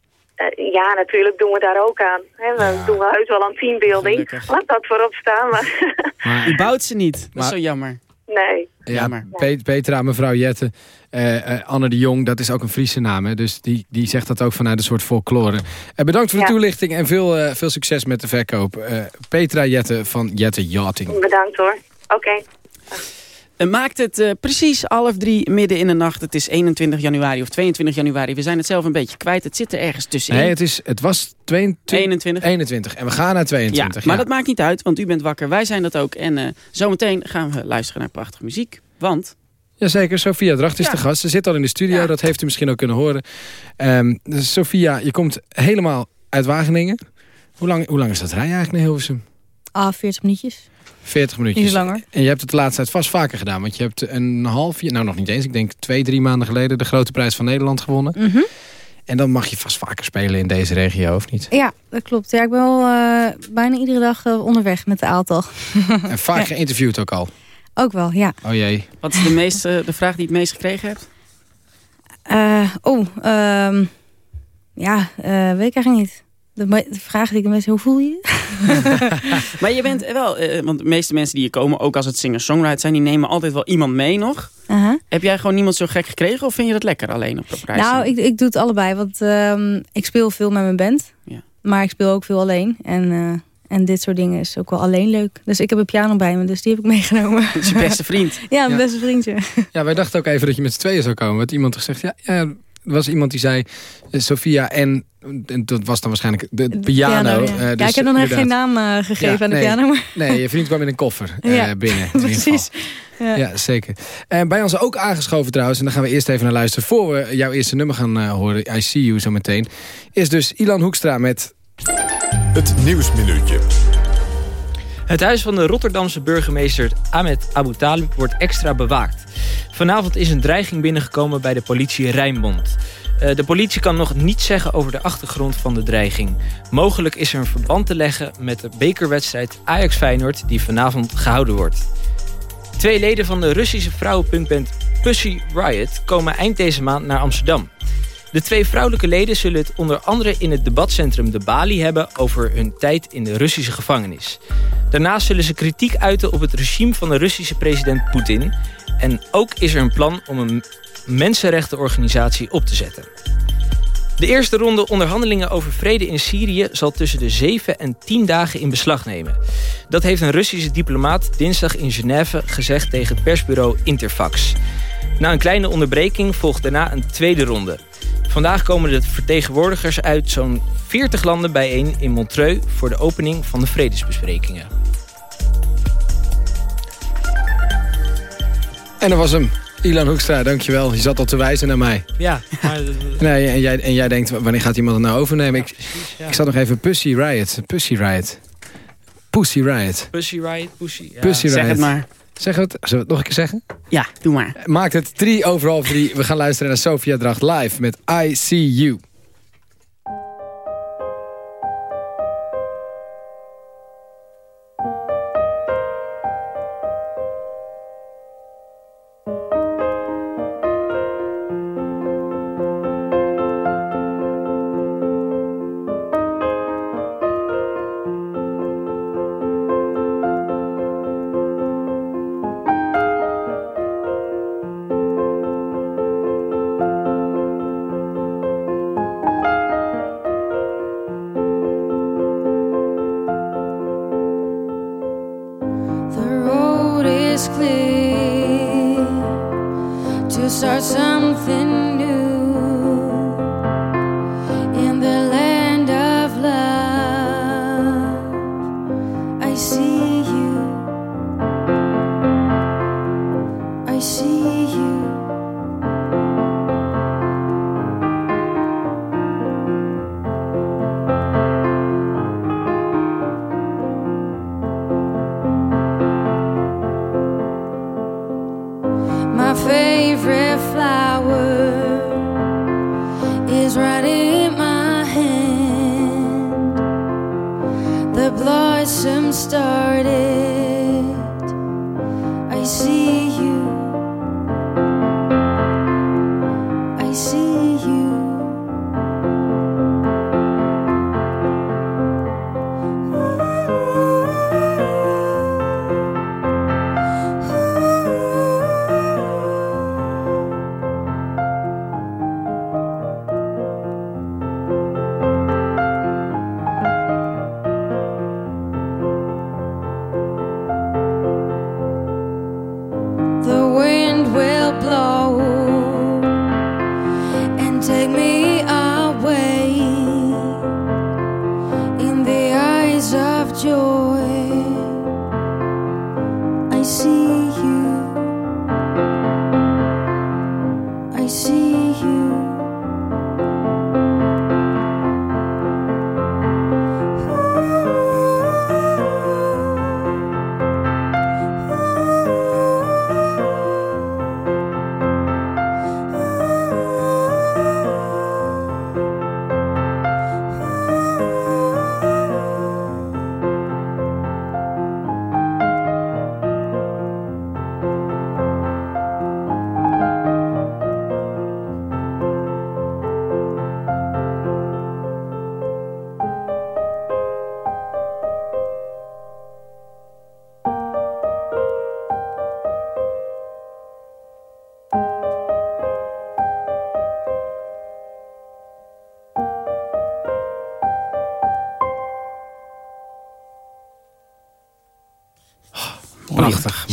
Eh, ja, natuurlijk doen we daar ook aan. Hè, we doen heus wel aan teambuilding. Laat dat voorop staan, maar U bouwt ze niet. Dat Maar- is zo jammer. nee. Ja, Pet- Petra, mevrouw Jette, eh, eh, Anne de Jong, dat is ook een Friese naam. Hè? Dus die, die zegt dat ook vanuit een soort folklore. Eh, bedankt voor de toelichting en veel, eh, veel succes met de verkoop. Eh, Petra Jette van Jette Yachting. Bedankt hoor. Oké. Maakt het eh, precies half drie midden in de nacht. Het is 21 januari of 22 januari. We zijn het zelf een beetje kwijt. Het zit er ergens tussenin. Nee, het, is, het was 22, 21. 21 en we gaan naar 22. ja, maar ja. dat maakt niet uit, want u bent wakker. Wij zijn dat ook. En eh, zometeen gaan we luisteren naar prachtige muziek. Want Jazeker, Sophia Dracht is Ja. de gast. Ze zit al in de studio, dat heeft u misschien ook kunnen horen. Ehm, dus Sophia, je komt helemaal uit Wageningen. Hoe lang, hoe lang is dat rijden eigenlijk naar Hilversum? Ah, 40 minuutjes. 40 minuutjes. Iets langer. En je hebt het de laatste tijd vast vaker gedaan. Want je hebt een half jaar, nou nog niet eens, ik denk twee, drie maanden geleden... de grote prijs van Nederland gewonnen. Mhm. En dan mag je vast vaker spelen in deze regio, of niet? Ja, dat klopt. Ja, ik ben wel eh, bijna iedere dag eh, onderweg met de aantal. En vaak geïnterviewd ook al. Ook wel, ja. Oh jee. wat is de, meeste, de vraag die je het meest gekregen hebt? Eh, oh, ehm, ja, weet ik eigenlijk niet. De, vraag die ik het meest, hoe voel je je? Maar je bent wel, eh, want de meeste mensen die hier komen, ook als het singer-songwriter zijn, die nemen altijd wel iemand mee nog. Aha. Heb jij gewoon niemand zo gek gekregen of vind je dat lekker alleen op de prijs? Nou, ik, ik doe het allebei. Want ehm, ik speel veel met mijn band. Ja. Maar ik speel ook veel alleen. En, eh, en dit soort dingen is ook wel alleen leuk. Dus ik heb een piano bij me, dus die heb ik meegenomen. Dat is je beste vriend. ja, mijn Ja. beste vriendje. Ja, wij dachten ook even dat je met z'n tweeën zou komen. Want iemand had gezegd, ja, ja, er was iemand die zei... eh, Sophia en, en dat was dan waarschijnlijk de, De piano. ja. eh, ja, dus ik heb echt geen naam eh, gegeven Ja, aan de nee. piano. Maar... Nee, je vriend kwam in een koffer eh, Ja, binnen. Precies. Ja. Ja, zeker. En bij ons ook aangeschoven trouwens, en daar gaan we eerst even naar luisteren... voor we jouw eerste nummer gaan horen, I See You zo meteen... is dus Ilan Hoekstra met... Het Nieuwsminuutje. Het huis van de Rotterdamse burgemeester Ahmed Abu Talib wordt extra bewaakt. Vanavond is een dreiging binnengekomen bij de politie Rijnmond. Eh, de politie kan nog niets zeggen over de achtergrond van de dreiging. Mogelijk is er een verband te leggen met de bekerwedstrijd Ajax-Feyenoord die vanavond gehouden wordt. Twee leden van de Russische vrouwenpunkband Pussy Riot komen eind deze maand naar Amsterdam. De twee vrouwelijke leden zullen het onder andere in het debatcentrum De Bali hebben over hun tijd in de Russische gevangenis. Daarnaast zullen ze kritiek uiten op het regime van de Russische president Poetin. En ook is er een plan om een mensenrechtenorganisatie op te zetten. De eerste ronde onderhandelingen over vrede in Syrië zal tussen de 7 en 10 dagen in beslag nemen. Dat heeft een Russische diplomaat dinsdag in Genève gezegd tegen het persbureau Interfax. Na een kleine onderbreking volgt daarna een tweede ronde. Vandaag komen de vertegenwoordigers uit zo'n 40 landen bijeen in Montreux voor de opening van de vredesbesprekingen. En dat was hem. Ilan Hoekstra, dankjewel. Je zat al te wijzen naar mij. Ja, maar Nee, en jij, en jij denkt, wanneer gaat iemand het nou overnemen? Ik, ja. ik zat nog even Pussy Riot. Pussy Riot. Pussy Riot. Pussy Riot, Pussy. Ja. Pussy Zeg Riot. het maar. Zeggen we het? Zullen we het nog een keer zeggen? Ja, doe maar. Maakt het drie over half drie. We gaan luisteren naar Sophia Dracht live met I See You.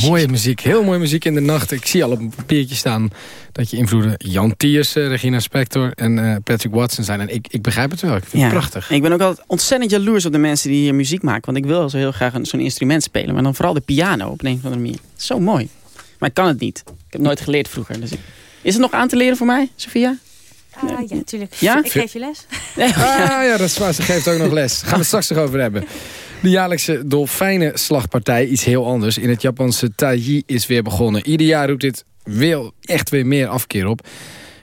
Mooie muziek. Heel mooie muziek in de nacht. Ik zie al op een papiertje staan dat je invloeden Jan Tiers, eh, Regina Spector en eh, Patrick Watson zijn. En ik, ik begrijp het wel. Ik vind het prachtig. Ik ben ook altijd ontzettend jaloers op de mensen die hier muziek maken. Want ik wil zo heel graag een- zo'n instrument spelen. Maar dan vooral de piano op een of andere manier. Zo mooi. Maar ik kan het niet. Ik heb nooit geleerd vroeger. Dus ik... Is het nog aan te leren voor mij, Sophia? Ah, ja, natuurlijk. Ja? Ik geef je les. Ah ja, dat is waar. Ze geeft ook nog les. Gaan we het straks nog over hebben. De jaarlijkse dolfijnenslagpartij, iets heel anders. In het Japanse Taiji is weer begonnen. Ieder jaar roept dit weer, echt weer meer afkeer op.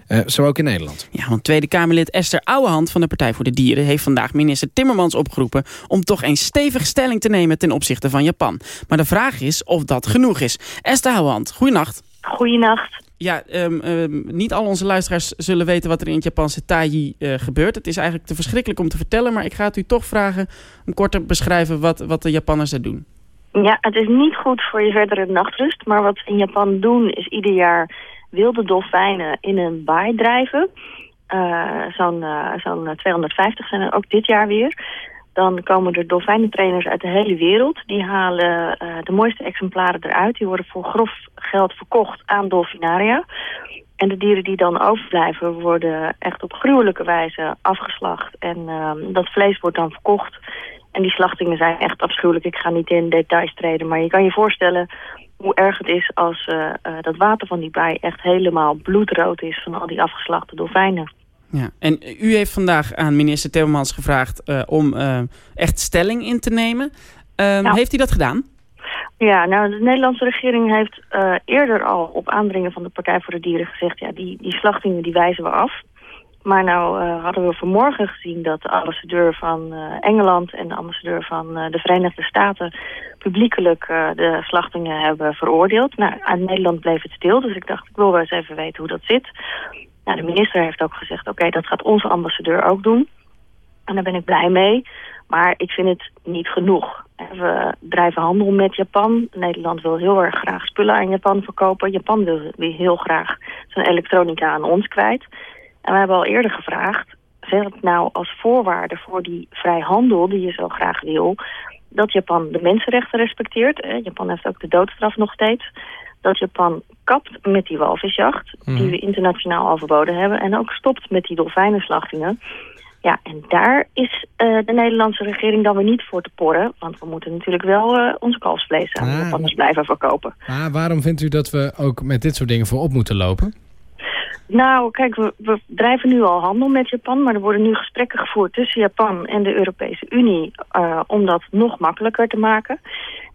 Eh, zo ook in Nederland. Ja, want Tweede Kamerlid Esther Ouwehand van de Partij voor de Dieren... heeft vandaag minister Timmermans opgeroepen... om toch eens stevig stelling te nemen ten opzichte van Japan. Maar de vraag is of dat genoeg is. Esther Ouwehand, goeienacht. Goeienacht. Ja, ehm, ehm, niet al onze luisteraars zullen weten wat er in het Japanse Taiji eh, gebeurt. Het is eigenlijk te verschrikkelijk om te vertellen... maar ik ga het u toch vragen om kort te beschrijven wat, wat de Japanners daar doen. Ja, het is niet goed voor je verdere nachtrust. Maar wat ze in Japan doen is ieder jaar wilde dolfijnen in een baai drijven. Eh, Zo'n eh, zo'n 250 zijn er ook dit jaar weer. Dan komen er dolfijnentrainers uit de hele wereld. Die halen eh, de mooiste exemplaren eruit. Die worden voor grof geld verkocht aan dolfinaria. En de dieren die dan overblijven worden echt op gruwelijke wijze afgeslacht. En ehm, dat vlees wordt dan verkocht. En die slachtingen zijn echt afschuwelijk. Ik ga niet in details treden, maar je kan je voorstellen hoe erg het is als eh, dat water van die baai echt helemaal bloedrood is van al die afgeslachte dolfijnen. Ja. En u heeft vandaag aan minister Timmermans gevraagd eh, om eh, echt stelling in te nemen. Ehm, Heeft hij dat gedaan? Ja, nou de Nederlandse regering heeft eh, eerder al op aandringen van de Partij voor de Dieren gezegd... ja, die, die slachtingen die wijzen we af. Maar nou eh, hadden we vanmorgen gezien dat de ambassadeur van eh, Engeland... en de ambassadeur van eh, de Verenigde Staten publiekelijk eh, de slachtingen hebben veroordeeld. Nou, aan Nederland bleef het stil, dus ik dacht ik wil wel eens even weten hoe dat zit. Nou, de minister heeft ook gezegd, oké, dat gaat onze ambassadeur ook doen. En daar ben ik blij mee. Maar ik vind het niet genoeg. We drijven handel met Japan. Nederland wil heel erg graag spullen aan Japan verkopen. Japan wil wil heel graag zijn elektronica aan ons kwijt. En we hebben al eerder gevraagd... zet nou als voorwaarde voor die vrijhandel die je zo graag wil... dat Japan de mensenrechten respecteert. Eh, Japan heeft ook de doodstraf nog steeds. Dat Japan kapt met die walvisjacht... die we internationaal al verboden hebben... en ook stopt met die dolfijnenslachtingen... Ja, en daar is eh, de Nederlandse regering dan weer niet voor te porren. Want we moeten natuurlijk wel eh, onze kalfsvlees aan de Japanners blijven verkopen. Maar waarom vindt u dat we ook met dit soort dingen voorop moeten lopen? Nou, kijk, we, we drijven nu al handel met Japan. Maar er worden nu gesprekken gevoerd tussen Japan en de Europese Unie... eh, om dat nog makkelijker te maken.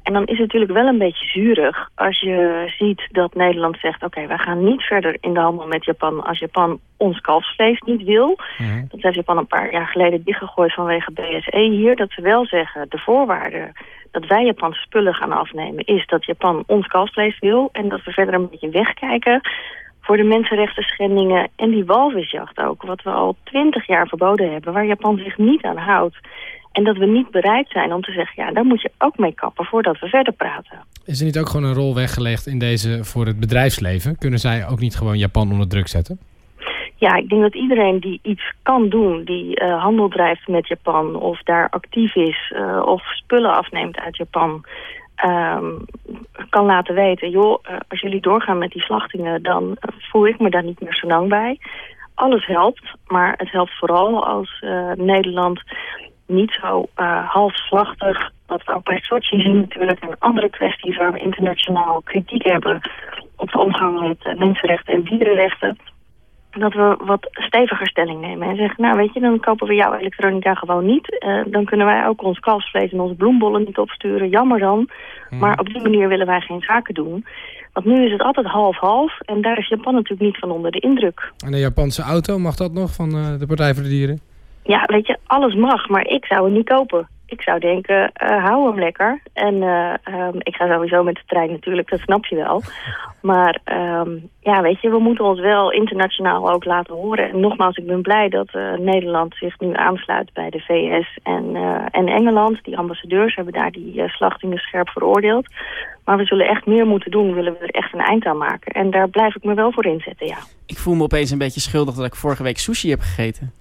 En dan is het natuurlijk wel een beetje zuurig als je ziet dat Nederland zegt... oké, wij gaan niet verder in de handel met Japan als Japan ons kalfsvlees niet wil. Dat heeft Japan een paar jaar geleden dichtgegooid vanwege BSE hier. Dat ze wel zeggen, de voorwaarden dat wij Japanse spullen gaan afnemen... is dat Japan ons kalfsvlees wil... en dat we verder een beetje wegkijken voor de mensenrechten schendingen... en die walvisjacht ook, wat we al twintig jaar verboden hebben... waar Japan zich niet aan houdt. En dat we niet bereid zijn om te zeggen... ja, daar moet je ook mee kappen voordat we verder praten. Is er niet ook gewoon een rol weggelegd in deze voor het bedrijfsleven? Kunnen zij ook niet gewoon Japan onder druk zetten? Ja, ik denk dat iedereen die iets kan doen, die eh, handel drijft met Japan of daar actief is uh, of spullen afneemt uit Japan, ehm, kan laten weten, joh, uh, als jullie doorgaan met die slachtingen, dan voel ik me daar niet meer zo lang bij. Alles helpt, maar het helpt vooral als Nederland niet zo halfslachtig, wat we ook bij Sochi zien natuurlijk, en andere kwesties waar we internationaal kritiek hebben op de omgang met mensenrechten en dierenrechten dat we wat steviger stelling nemen. En zeggen, nou weet je, dan kopen we jouw elektronica gewoon niet. Uh, dan kunnen wij ook ons kalfsvlees en onze bloembollen niet opsturen. Jammer dan. Maar op die manier willen wij geen zaken doen. Want nu is het altijd half-half. En daar is Japan natuurlijk niet van onder de indruk. En de Japanse auto, mag dat nog van uh, de Partij voor de Dieren? Ja, weet je, alles mag. Maar ik zou het niet kopen ik zou denken, uh, hou hem lekker. En uh, um, ik ga sowieso met de trein natuurlijk, dat snap je wel. Maar um, ja, weet je, we moeten ons wel internationaal ook laten horen. En nogmaals, ik ben blij dat uh, Nederland zich nu aansluit bij de VS en, en Engeland. Die ambassadeurs hebben daar die slachtingen scherp veroordeeld. Maar we zullen echt meer moeten doen, willen we er echt een eind aan maken. En daar blijf ik me wel voor inzetten, ja. Ik voel me opeens een beetje schuldig dat ik vorige week sushi heb gegeten.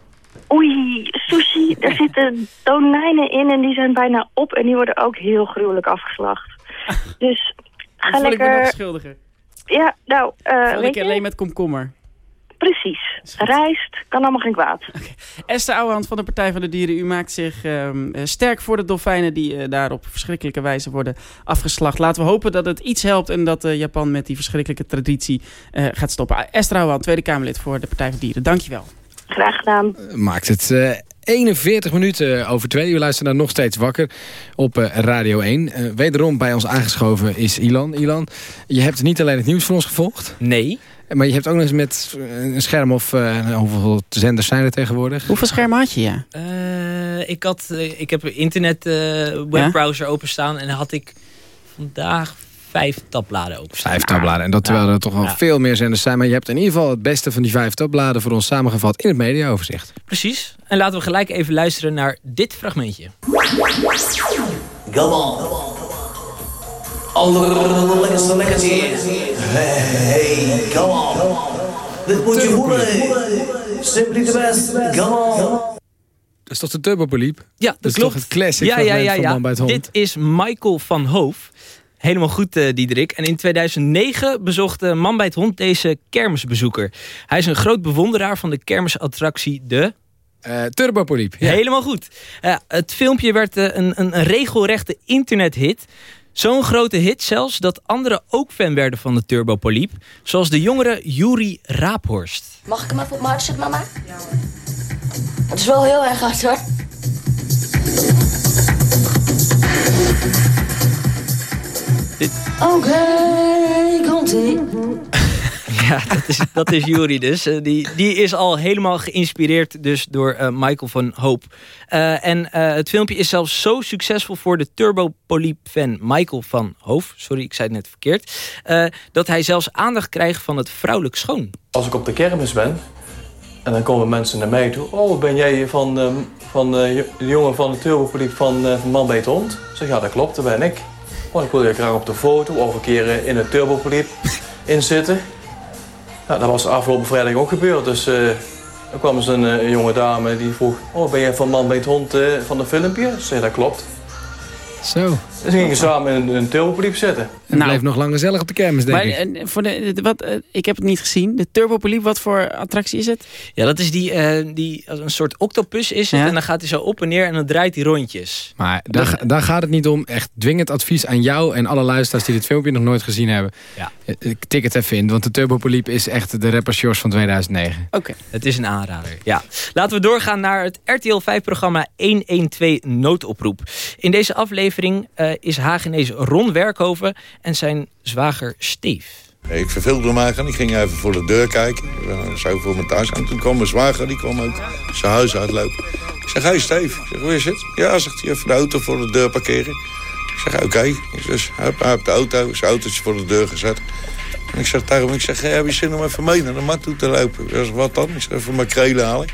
Oei, sushi, daar zitten tonijnen in en die zijn bijna op en die worden ook heel gruwelijk afgeslacht. Dus ga Dat lekker... ik. Ja, nou, uh, weet je? alleen met komkommer. Precies. Rijst kan allemaal geen kwaad. Esther Ouwehand van de Partij van de Dieren, u maakt zich um, sterk voor de dolfijnen die uh, daar op verschrikkelijke wijze worden afgeslacht. Laten we hopen dat het iets helpt en dat uh, Japan met die verschrikkelijke traditie gaat stoppen. Esther Ouwehand, Tweede Kamerlid voor de Partij van de Dieren, dankjewel. Graag gedaan. Maakt het uh, 41 minuten over twee. U luistert naar Nog Steeds Wakker op uh, Radio 1. Uh, wederom bij ons aangeschoven is Ilan. Ilan, je hebt niet alleen het nieuws van ons gevolgd. Nee. Maar je hebt ook nog eens met een scherm of uh, hoeveel zenders zijn er tegenwoordig? Hoeveel schermen had je, ja? Uh, ik, had, uh, ik heb een internet webbrowser ja? openstaan en had ik vandaag vijf tabbladen openstaan. Vijf tabbladen. En dat terwijl ja. er toch wel ja. veel meer zenders zijn. Maar je hebt in ieder geval het beste van die vijf tabbladen voor ons samengevat in het mediaoverzicht. Precies. En laten we gelijk even luisteren naar dit fragmentje. Come on. Allerlekkerste lekkertjes. Hey, come on. Dit moet je voelen. Simply the best. Come on. Dat is toch de Turbopoliep? Ja, dat, dat klopt. is toch het classic ja, ja, ja, van ja. Man bij het Hond? Dit is Michael van Hoof. Helemaal goed, uh, Diederik. En in 2009 bezocht uh, Man bij het Hond deze kermisbezoeker. Hij is een groot bewonderaar van de kermisattractie De... Uh, Turbopoliep. Ja. Helemaal goed. het filmpje werd een, een, een regelrechte internethit. Zo'n grote hit zelfs dat anderen ook fan werden van de Turbopoliep. Zoals de jongere Juri Raaphorst. Mag ik hem even op mijn hart zetten, mama? Ja. Het is wel heel erg hard hoor. Oké, okay, komt-ie. Ja, dat is, dat is Jury dus. Uh, die, die is al helemaal geïnspireerd dus door uh, Michael van Hoop. Uh, en het filmpje is zelfs zo succesvol voor de Turbopoliep-fan Michael van Hoof. Sorry, ik zei het net verkeerd. dat hij zelfs aandacht krijgt van het vrouwelijk schoon. Als ik op de kermis ben en dan komen mensen naar mij toe. Oh, ben jij van, uh, van de jongen van de Turbopoliep van, van Man Beet Hond? Ik zeg, ja, dat klopt, dat ben ik. Oh, ik wil je graag op de foto of een keer in een Turbopoliep inzitten. Nou, dat was afgelopen vrijdag ook gebeurd. Dus uh, er kwam eens een, een, jonge dame die vroeg... Oh, ben jij van Man bij het Hond van de filmpje? Ik zei, dat klopt. Zo. Dus gingen samen in een turbopoliep zitten. En nou, bleef nog lang gezellig op de kermis, denk maar, ik. uh, voor de, wat, ik heb het niet gezien. De turbopoliep, wat voor attractie is het? Ja, dat is die, uh, die als een soort octopus is het. Ja? En dan gaat hij zo op en neer en dan draait hij rondjes. Maar daar, daar gaat het niet om. Echt dwingend advies aan jou en alle luisteraars die dit filmpje nog nooit gezien hebben. Ja. Ik tik het even in, want de turbopoliep is echt de rapper van 2009. Oké, okay. het is een aanrader. Ja. Laten we doorgaan naar het RTL 5-programma 112 Noodoproep. In deze aflevering uh, is Hagenees Ron Werkhoven en zijn zwager Steef. Ik verveelde me eigenlijk. Ik ging even voor de deur kijken. Ik zo voor mijn thuis. En toen kwam mijn zwager, die kwam ook zijn huis uitlopen. Ik zeg, hey. Ik zeg, hoe is het? Ja, zegt hij, even de auto voor de deur parkeren. Ik Ik zeg, oké. Ik Dus hij heeft de auto, zijn autootje voor de deur gezet. En ik zeg tegen ik zeg, hey, heb je zin om even mee naar de markt toe te lopen? Hij zegt, wat dan? Ik zeg, even makrelen halen.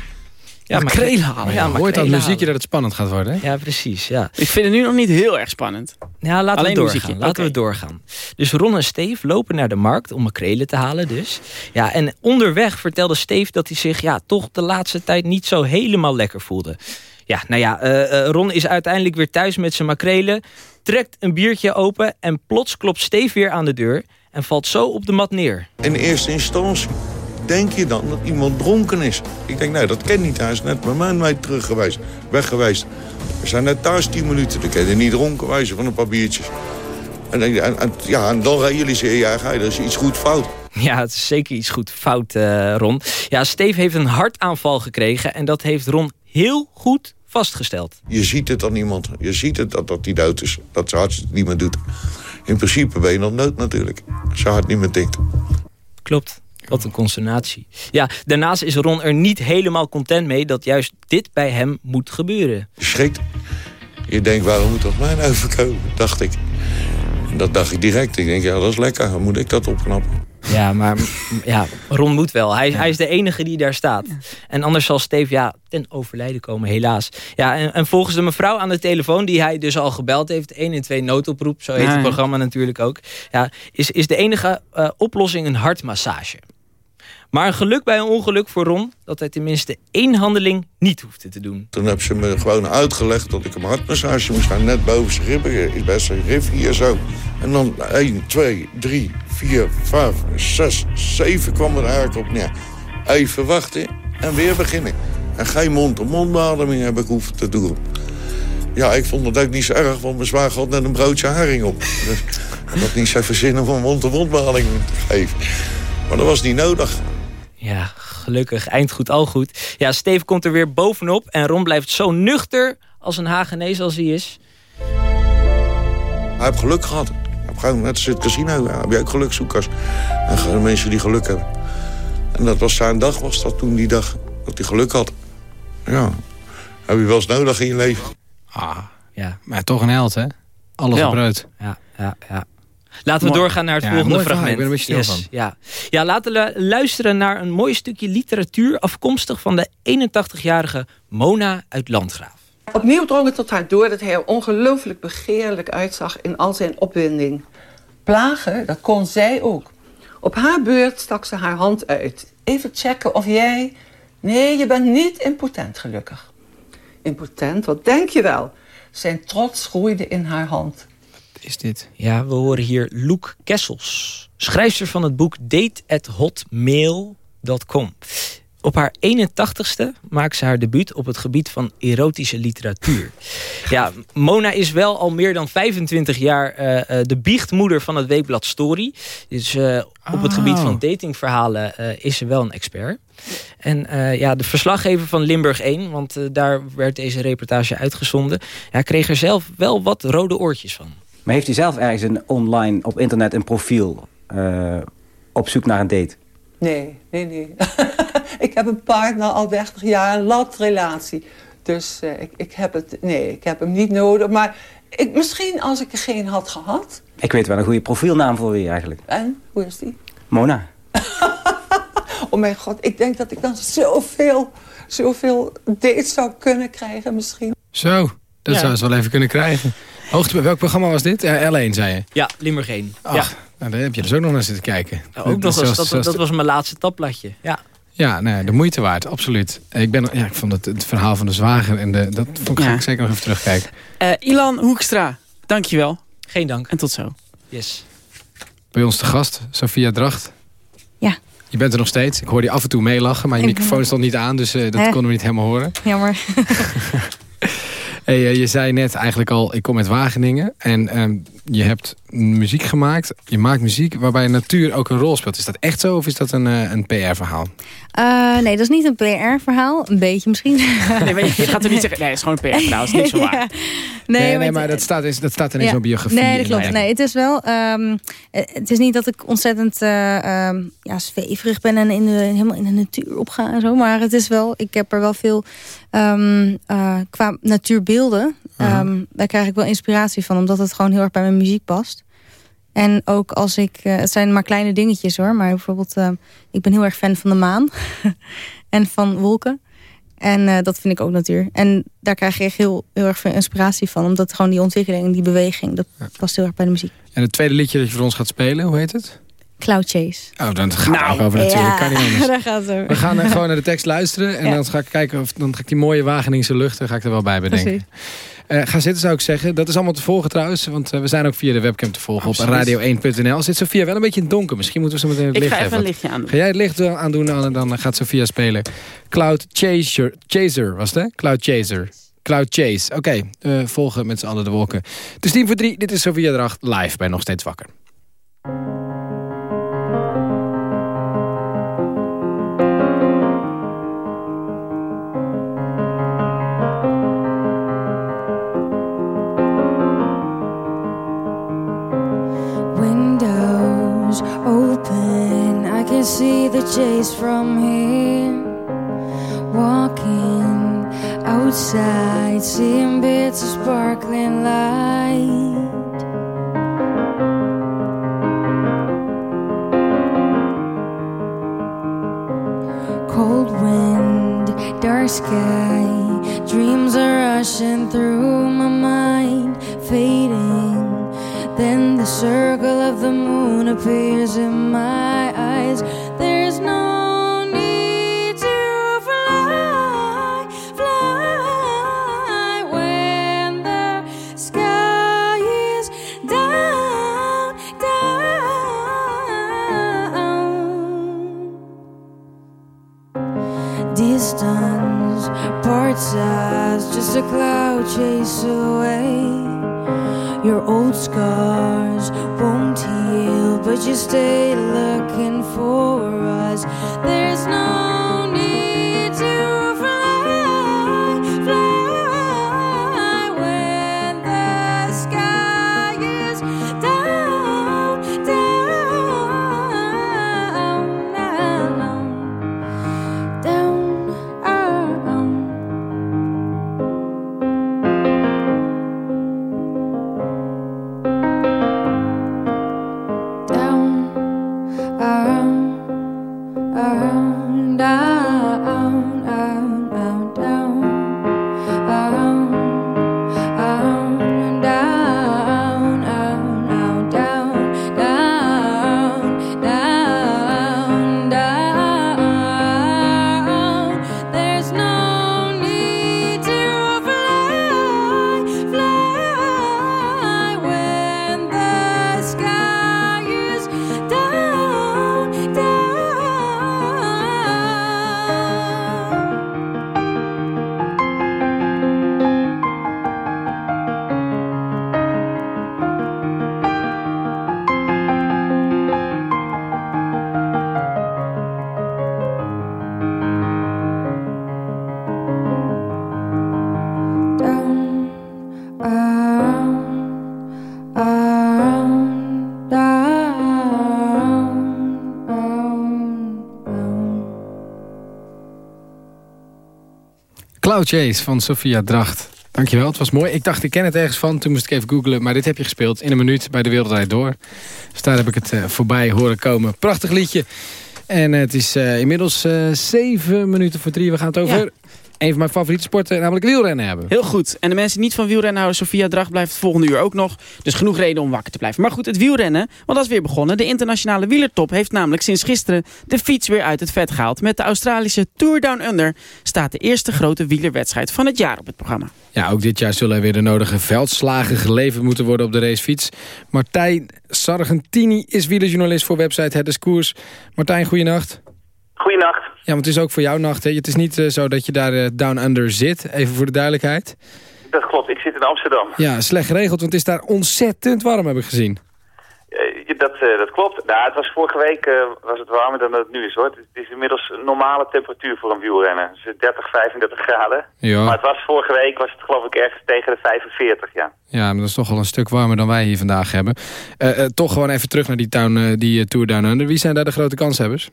Ja, makrelen halen. Ja, Ja, hoort dat muziekje halen. dat het spannend gaat worden. Hè? Ja, precies. Ja. Ik vind het nu nog niet heel erg spannend. Ja, laten Alleen we doorgaan. muziekje. Laten we doorgaan. Dus Ron en Steve lopen naar de markt om makrelen te halen dus. Ja, en onderweg vertelde Steve dat hij zich ja, toch de laatste tijd niet zo helemaal lekker voelde. Ja, nou ja, eh, eh, Ron is uiteindelijk weer thuis met zijn makrelen, trekt een biertje open en plots klopt Steve weer aan de deur en valt zo op de mat neer. In eerste instantie denk je dan dat iemand dronken is. Ik denk, nee, dat ken niet. Hij is net met mij mee terug geweest, weg geweest. We zijn net thuis tien minuten. Dan kan je niet dronken wijzen van een paar biertjes. En, dan- en, en- ja, en dan realiseer je, ja, er is iets goed fout. Ja, het is zeker iets goed fout, eh, Ron. Ja, Steve heeft een hartaanval gekregen en dat heeft Ron heel goed vastgesteld. Je ziet het aan iemand. Je ziet het dat, dat hij dood is. Dat zijn hart het niet meer doet. In principe ben je dan dood natuurlijk. Je hart niet meer tikt. Klopt. Wat een consternatie. Ja, daarnaast is Ron er niet helemaal content mee dat juist dit bij hem moet gebeuren. Je schrikt. Je denkt, waarom moet dat mij nou overkomen? Dacht ik. En dat dacht ik direct. Ik denk, ja, dat is lekker. Dan moet ik dat opknappen. Ja, maar ja, Ron moet wel. Hij, hij is de enige die daar staat. En anders zal Steve ja, ten overlijden komen, helaas. Ja, en, en volgens de mevrouw aan de telefoon, die hij dus al gebeld heeft... 1 en 2 noodoproep, zo heet Ja, het programma natuurlijk ook... Ja, is, is de enige eh, oplossing een hartmassage. Maar een geluk bij een ongeluk voor Ron... dat hij tenminste één handeling niet hoefde te doen. Toen hebben ze me gewoon uitgelegd dat ik een hartmassage moest gaan. Net boven zijn ribben. Is best een rif hier zo. En dan 1, 2, 3, 4, 5, 6, 7 kwam er eigenlijk op neer. Even wachten en weer beginnen. En geen beademing heb ik hoeven te doen. Ja, ik vond het ook niet zo erg, want mijn zwager had net een broodje haring op. Dus ik had niet zo verzinnen om mond-to-mond beademing te geven. Maar dat was niet nodig. Ja, gelukkig. Eind goed, al goed. Ja, Steve komt er weer bovenop. En Ron blijft zo nuchter als een Hagenees als hij is. Hij heeft geluk gehad. Net als het casino, heb je ook gelukzoekers. En mensen die geluk hebben. En dat was zijn dag, was dat toen die dag dat hij geluk had. Ja, heb je wel eens nodig in je leven. Ah, ja. Maar toch een held, hè? Alles op brood. Ja, ja, ja. Laten we Mooi. doorgaan naar het Ja, volgende verhaal. fragment. Ik ben er een beetje stil van. Ja. ja, laten we luisteren naar een mooi stukje literatuur... afkomstig van de 81-jarige Mona uit Landgraaf. Opnieuw drong het tot haar door dat hij er ongelooflijk begeerlijk uitzag in al zijn opwinding. Plagen, dat kon zij ook. Op haar beurt stak ze haar hand uit. Even checken of jij... Nee, je bent niet impotent, gelukkig. Impotent, wat denk je wel? Zijn trots groeide in haar hand. Is dit? Ja, we horen hier Loek Kessels. Schrijfster van het boek Date at hotmail.com. Op haar 81ste maakt ze haar debuut op het gebied van erotische literatuur. Ja, Mona is wel al meer dan 25 jaar eh, eh, de biechtmoeder van het weekblad Story. Dus eh, op het Oh. gebied van datingverhalen eh, is ze wel een expert. En ja, de verslaggever van Limburg 1, want daar werd deze reportage uitgezonden... Ja, kreeg er zelf wel wat rode oortjes van. Maar heeft u zelf ergens een online op internet een profiel eh, op zoek naar een date? Nee, nee, nee. ik heb een partner al 30 jaar, een latrelatie. Dus eh, ik, ik heb het, nee, ik heb hem niet nodig. Maar ik, misschien als ik er geen had gehad. Ik weet wel een goede profielnaam voor u eigenlijk. En, hoe is die? Mona. Oh mijn god, ik denk dat ik dan zoveel, zoveel dates zou kunnen krijgen misschien. Zo, dat Ja. zou ze wel even kunnen krijgen. Hoogte, welk programma was dit? Ja, L1, zei je. Ja, Limburg 1. Ach, ja. nou, daar heb je dus ook nog naar zitten kijken. Ja, ook nog Zoals- eens, dat, zoals- dat was mijn laatste tabbladje. Ja. Ja, nee, de moeite waard, absoluut. Ik, ben, ja, ik vond het, het verhaal van de zwager en de, dat vond ik, ga Ja. ik zeker nog even terugkijken. Eh, Ilan Hoekstra, dankjewel. Geen dank. En tot zo. Yes. Bij ons te gast, Sophia Dracht. Ja. Je bent er nog steeds. Ik hoorde je af en toe meelachen, maar je Ik- microfoon stond niet aan, dus eh, dat konden we niet helemaal horen. Jammer. Hey, eh, je zei net eigenlijk al, ik kom uit Wageningen. En ehm, je hebt muziek gemaakt. Je maakt muziek waarbij natuur ook een rol speelt. Is dat echt zo of is dat een, eh, een PR-verhaal? Eh, nee, dat is niet een PR-verhaal. Een beetje misschien. Nee, maar je gaat er niet zeggen... Nee, het is gewoon een PR-verhaal. Dat is niet zo waar. Ja. Nee, nee, maar dat staat, is, dat staat in Ja. zo'n biografie. Nee, dat klopt. Nee, het is wel. ehm, eh, het is niet dat ik ontzettend eh, ehm, ja, zweverig ben en in de, helemaal in de natuur opga en zo. Maar het is wel. Ik heb er wel veel ehm, eh, qua natuurbeelden. Daar krijg ik wel inspiratie van, omdat het gewoon heel erg bij mijn muziek past. En ook als ik, eh, het zijn maar kleine dingetjes hoor, maar bijvoorbeeld, eh, ik ben heel erg fan van de maan en van wolken. En eh, dat vind ik ook natuur. En daar krijg je echt heel, heel erg veel inspiratie van. Omdat gewoon die ontwikkeling en die beweging, dat past heel erg bij de muziek. En het tweede liedje dat je voor ons gaat spelen, hoe heet het? Cloud Chase. Oh, dan gaat het ook over natuurlijk. ja, Kan niet anders. daar gaat het over. We gaan gewoon naar de tekst luisteren. En Ja. dan ga ik kijken of dan ga ik die mooie Wageningse lucht daar ga ik er wel bij bedenken. Precies. Eh, ga zitten zou ik zeggen. Dat is allemaal te volgen trouwens. Want eh, we zijn ook via de webcam te volgen Absoluut. op radio1.nl. Zit Sofia wel een beetje in het donker. Misschien moeten we zo meteen het Ik licht ga even een lichtje aandoen. Ga jij het licht wel aandoen Anne? Dan eh, gaat Sofia spelen. Cloud Chaser, Chaser was het hè? Cloud Chaser. Cloud Chase. Oké, eh, volgen met z'n allen de wolken. Het is tien voor drie. Dit is Sofia Dracht live bij Nog Steeds Wakker. See the chase from here. Walking outside, seeing bits of sparkling light. Cold wind, dark sky, dreams are rushing through my mind, fading. Then the circle of the moon appears in my Cloud Chase van Sofia Dracht. Dankjewel, het was mooi. Ik dacht, ik ken het ergens van. Toen moest ik even googlen. Maar dit heb je gespeeld in een minuut bij De Wereldrijd Door. Dus daar heb ik het eh, voorbij horen komen. Prachtig liedje. En het is eh, inmiddels eh, zeven minuten voor drie. We gaan het over. Een van mijn favoriete sporten, namelijk wielrennen hebben. Heel goed. En de mensen die niet van wielrennen houden, Sofia Drag blijft het volgende uur ook nog. Dus genoeg reden om wakker te blijven. Maar goed, het wielrennen, want dat is weer begonnen. De internationale wielertop heeft namelijk sinds gisteren de fiets weer uit het vet gehaald. Met de Australische Tour Down Under staat de eerste grote wielerwedstrijd van het jaar op het programma. Ja, ook dit jaar zullen er weer de nodige veldslagen geleverd moeten worden op de racefiets. Martijn Sargentini is wielerjournalist voor website Het is Koers. Martijn, goeienacht. Goeienacht. Ja, want het is ook voor jou nacht. Hè? Het is niet eh, zo dat je daar eh, down under zit, even voor de duidelijkheid. Dat klopt, ik zit in Amsterdam. Ja, slecht geregeld, want het is daar ontzettend warm, heb ik gezien. Eh, dat, dat klopt. Nou, het was vorige week was het warmer dan het nu is hoor. Het, is inmiddels een normale temperatuur voor een wielrenner. Het is 30, 35 graden. Ja. Maar het was vorige week was het geloof ik ergens tegen de 45, ja. Ja, maar dat is toch al een stuk warmer dan wij hier vandaag hebben. Toch gewoon even terug naar die, town, die Tour Down Under. Wie zijn daar de grote kanshebbers?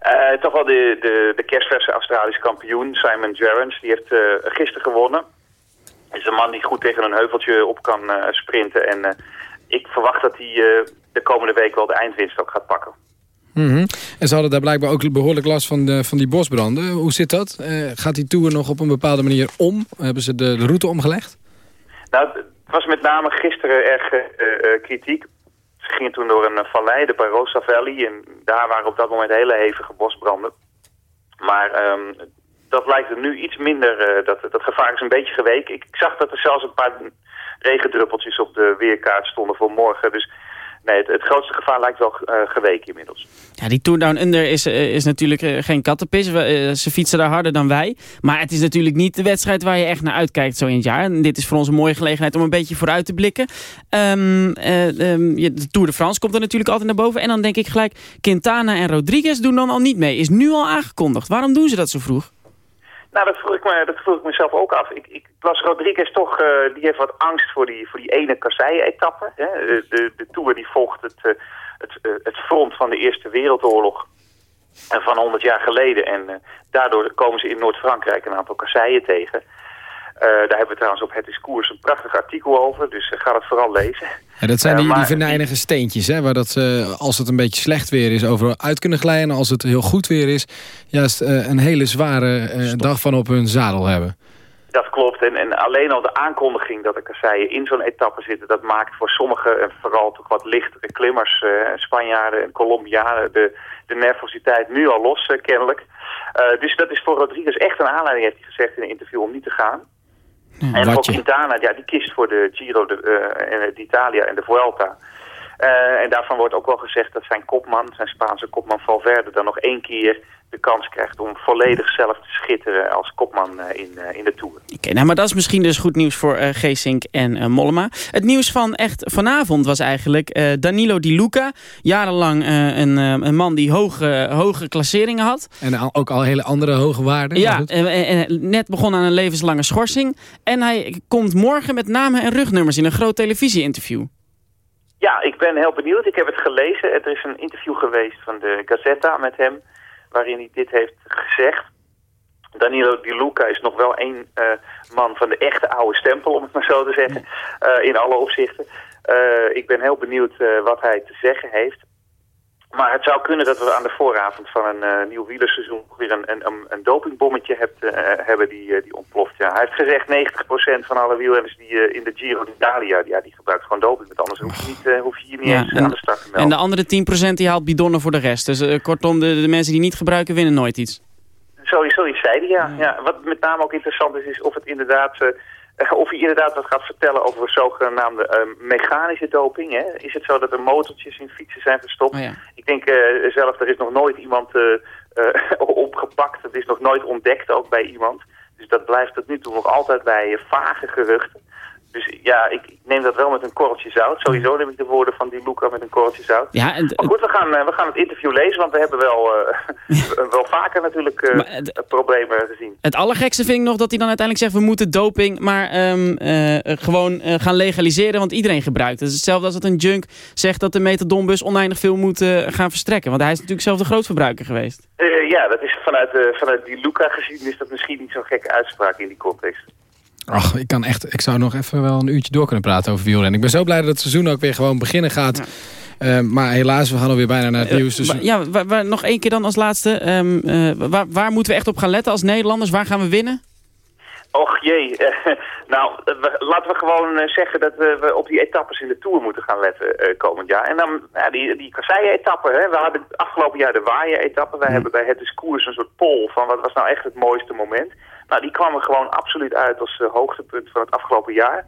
Eh, toch wel de, de, de kerstverse Australische kampioen, Simon Gerrans. Die heeft eh, gisteren gewonnen. is een man die goed tegen een heuveltje op kan eh, sprinten. En ik verwacht dat hij de komende week wel de eindwinst ook gaat pakken. Mhm. En ze hadden daar blijkbaar ook behoorlijk last van, de, van die bosbranden. Hoe zit dat? Gaat die Tour nog op een bepaalde manier om? Hebben ze de, de route omgelegd? Nou, het was met name gisteren erg kritiek. Gingen toen door een eh, vallei, de Barossa Valley. En daar waren op dat moment hele hevige bosbranden. Maar ehm, dat lijkt er nu iets minder, eh, dat, dat gevaar is een beetje geweken. Ik, ik zag dat er zelfs een paar regendruppeltjes op de weerkaart stonden voor morgen. Dus nee, het, grootste gevaar lijkt wel eh, geweken inmiddels. Ja, die Tour Down Under is, eh, is natuurlijk eh, geen kattenpis. Ze fietsen daar harder dan wij. Maar het is natuurlijk niet de wedstrijd waar je echt naar uitkijkt zo in het jaar. En dit is voor ons een mooie gelegenheid om een beetje vooruit te blikken. Ehm, eh, ehm, de Tour de France komt er natuurlijk altijd naar boven. En dan denk ik gelijk, Quintana en Rodriguez doen dan al niet mee. Is nu al aangekondigd. Waarom doen ze dat zo vroeg? Nou, dat vroeg ik, me, dat vroeg ik mezelf ook af. Ik, ik las Rodriguez toch, eh, die heeft wat angst voor die, voor die ene kasseien-etappe. hè. De, de, Tour die volgt het, eh, het, eh, het front van de Eerste Wereldoorlog van 100 jaar geleden. En daardoor komen ze in Noord-Frankrijk een aantal kasseien tegen. Eh, daar hebben we trouwens op Het is Koers een prachtig artikel over, dus eh, ga het vooral lezen. Ja, dat zijn Eh, die, die maar- venijnige steentjes, hè, waar dat ze, als het een beetje slecht weer is, over uit kunnen glijden. En als het heel goed weer is, juist een hele zware dag van op hun zadel hebben. Dat klopt. En, en alleen al de aankondiging dat de kasseien in zo'n etappe zitten... dat maakt voor sommige, en vooral toch wat lichtere klimmers... Spanjaarden en Colombianen de, de nervositeit nu al los, kennelijk. Dus dat is voor Rodriguez echt een aanleiding, heeft hij gezegd in een interview... om niet te gaan. En watje. Quintana, ja, die kiest voor de Giro de, eh, en d'Italia en de Vuelta. Eh, en daarvan wordt ook wel gezegd dat zijn kopman, zijn Spaanse kopman Valverde... dan nog één keer de kans krijgt om volledig zelf te schitteren als kopman eh, in, eh, in de Tour. Oké, nou, maar dat is misschien dus goed nieuws voor eh Geesink en Mollema. Het nieuws van echt vanavond was eigenlijk eh, Danilo Di Luca. Jarenlang eh, een, eh, een man die hoge, hoge klasseringen had. En al- ook al hele andere hoge waarden. Ja, eh, net begonnen aan een levenslange schorsing. En hij komt morgen met namen en rugnummers in een groot televisieinterview. Ja, ik ben heel benieuwd. Ik heb het gelezen. Er is een interview geweest van de Gazzetta met hem, waarin hij dit heeft gezegd. Danilo Di Luca is nog wel een eh, man van de echte oude stempel, om het maar zo te zeggen, eh, in alle opzichten. Eh, ik ben heel benieuwd wat hij te zeggen heeft. Maar het zou kunnen dat we aan de vooravond van een eh, nieuw wielerseizoen weer een, een, een, dopingbommetje hebt, eh, hebben die, eh, die ontploft. Ja. Hij heeft gezegd 90% van alle wielrenners die in de Giro d'Italia, ja, die gebruikt gewoon doping. Want anders hoef je, niet, hoef je hier niet Ja, eens en- aan de start te melden. En de andere 10% die haalt bidonnen voor de rest. Dus kortom, de, de mensen die niet gebruiken winnen nooit iets. Sowieso iets zei hij, ja. ja. Wat met name ook interessant is, is of het inderdaad... of hij inderdaad wat gaat vertellen over zogenaamde eh, mechanische doping. Hè? Is het zo dat er motortjes in fietsen zijn verstopt? Oh ja. Ik denk eh, zelf, er is nog nooit iemand eh, opgepakt. Het is nog nooit ontdekt, ook bij iemand. Dus dat blijft tot nu toe nog altijd bij vage geruchten. Dus ja, ik, neem dat wel met een korreltje zout. Sowieso neem ik de woorden van die Luca met een korreltje zout. Ja, en, Maar goed, we gaan, eh, we gaan het interview lezen, want we hebben wel, eh, wel vaker natuurlijk eh, problemen gezien. Het allergekste vind ik nog dat hij dan uiteindelijk zegt... we moeten doping maar ehm, eh, gewoon gaan legaliseren, want iedereen gebruikt. Het is hetzelfde als dat een junk zegt dat de metadonbus oneindig veel moet gaan verstrekken. Want hij is natuurlijk zelf de grootverbruiker geweest. Ja, dat is vanuit, vanuit die Luca gezien is dat misschien niet zo'n gekke uitspraak in die context. Ach, ik, kan echt, ik zou nog even wel een uurtje door kunnen praten over wielrennen. Ik ben zo blij dat het seizoen ook weer gewoon beginnen gaat. Eh, maar helaas, we gaan alweer bijna naar het nieuws. Dus Eh, ja, waar, waar- nog één keer dan als laatste. Ehm, eh, waar, waar moeten we echt op gaan letten als Nederlanders? Waar gaan we winnen? Och jee, eh, nou eh, we- laten we gewoon eh, zeggen dat eh, we op die etappes in de Tour moeten gaan letten eh, komend jaar. En dan ja, die, die hè. we hadden afgelopen jaar de waaien-etappe. Wij hebben bij het is koers een soort poll van wat was nou echt het mooiste moment. Nou, die kwam er gewoon absoluut uit als eh, hoogtepunt van het afgelopen jaar.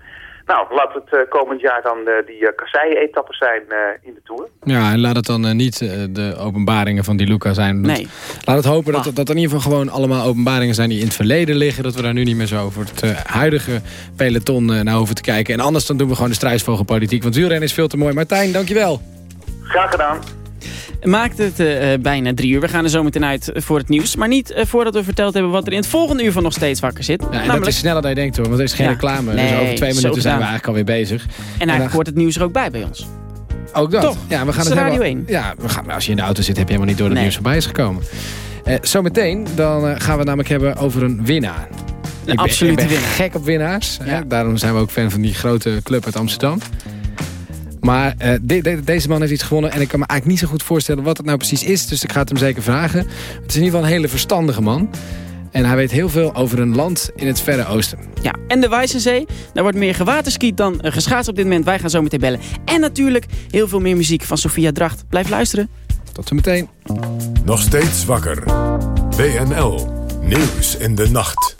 Nou, laat het eh, komend jaar dan eh, die uh, kasseien-etappes zijn eh, in de Tour. Ja, en laat het dan niet de openbaringen van die Luca zijn. Nee. Laat het hopen dat, dat er in ieder geval gewoon allemaal openbaringen zijn die in het verleden liggen. Dat we daar nu niet meer zo over het eh, huidige peloton eh, naar hoeven te kijken. En anders dan doen we gewoon de strijdsvogelpolitiek. Want wielrennen is veel te mooi. Martijn, dankjewel. Graag gedaan. Maakt het eh, eh, bijna drie uur. We gaan er zo meteen uit voor het nieuws. Maar niet eh, voordat we verteld hebben wat er in het volgende uur van nog steeds wakker zit. Ja, en dat is sneller dan je denkt hoor, want er is geen Ja. reclame. Nee, dus over twee minuten zijn we eigenlijk alweer bezig. En eigenlijk hoort het nieuws er ook bij bij ons. Ook dat. Toch? Ja, we gaan het is Radio hebben- Ja, we gaan, als je in de auto zit, heb je helemaal niet door dat nieuws voorbij is gekomen. Zometeen dan gaan we het namelijk hebben over een winnaar. Ben- absolute winnaar. gek op winnaars. Hè? Daarom zijn we ook fan van die grote club uit Amsterdam. Maar eh, de- de- deze man heeft iets gewonnen en ik kan me eigenlijk niet zo goed voorstellen wat het nou precies is. Dus ik ga het hem zeker vragen. Het is in ieder geval een hele verstandige man. En hij weet heel veel over een land in het Verre Oosten. Ja, en de Wijzenzee. Daar wordt meer gewaterskiet dan eh, geschaatst op dit moment. Wij gaan zo meteen bellen. En natuurlijk heel veel meer muziek van Sophia Dracht. Blijf luisteren. Tot zometeen. Nog steeds wakker. WNL. Nieuws in de nacht.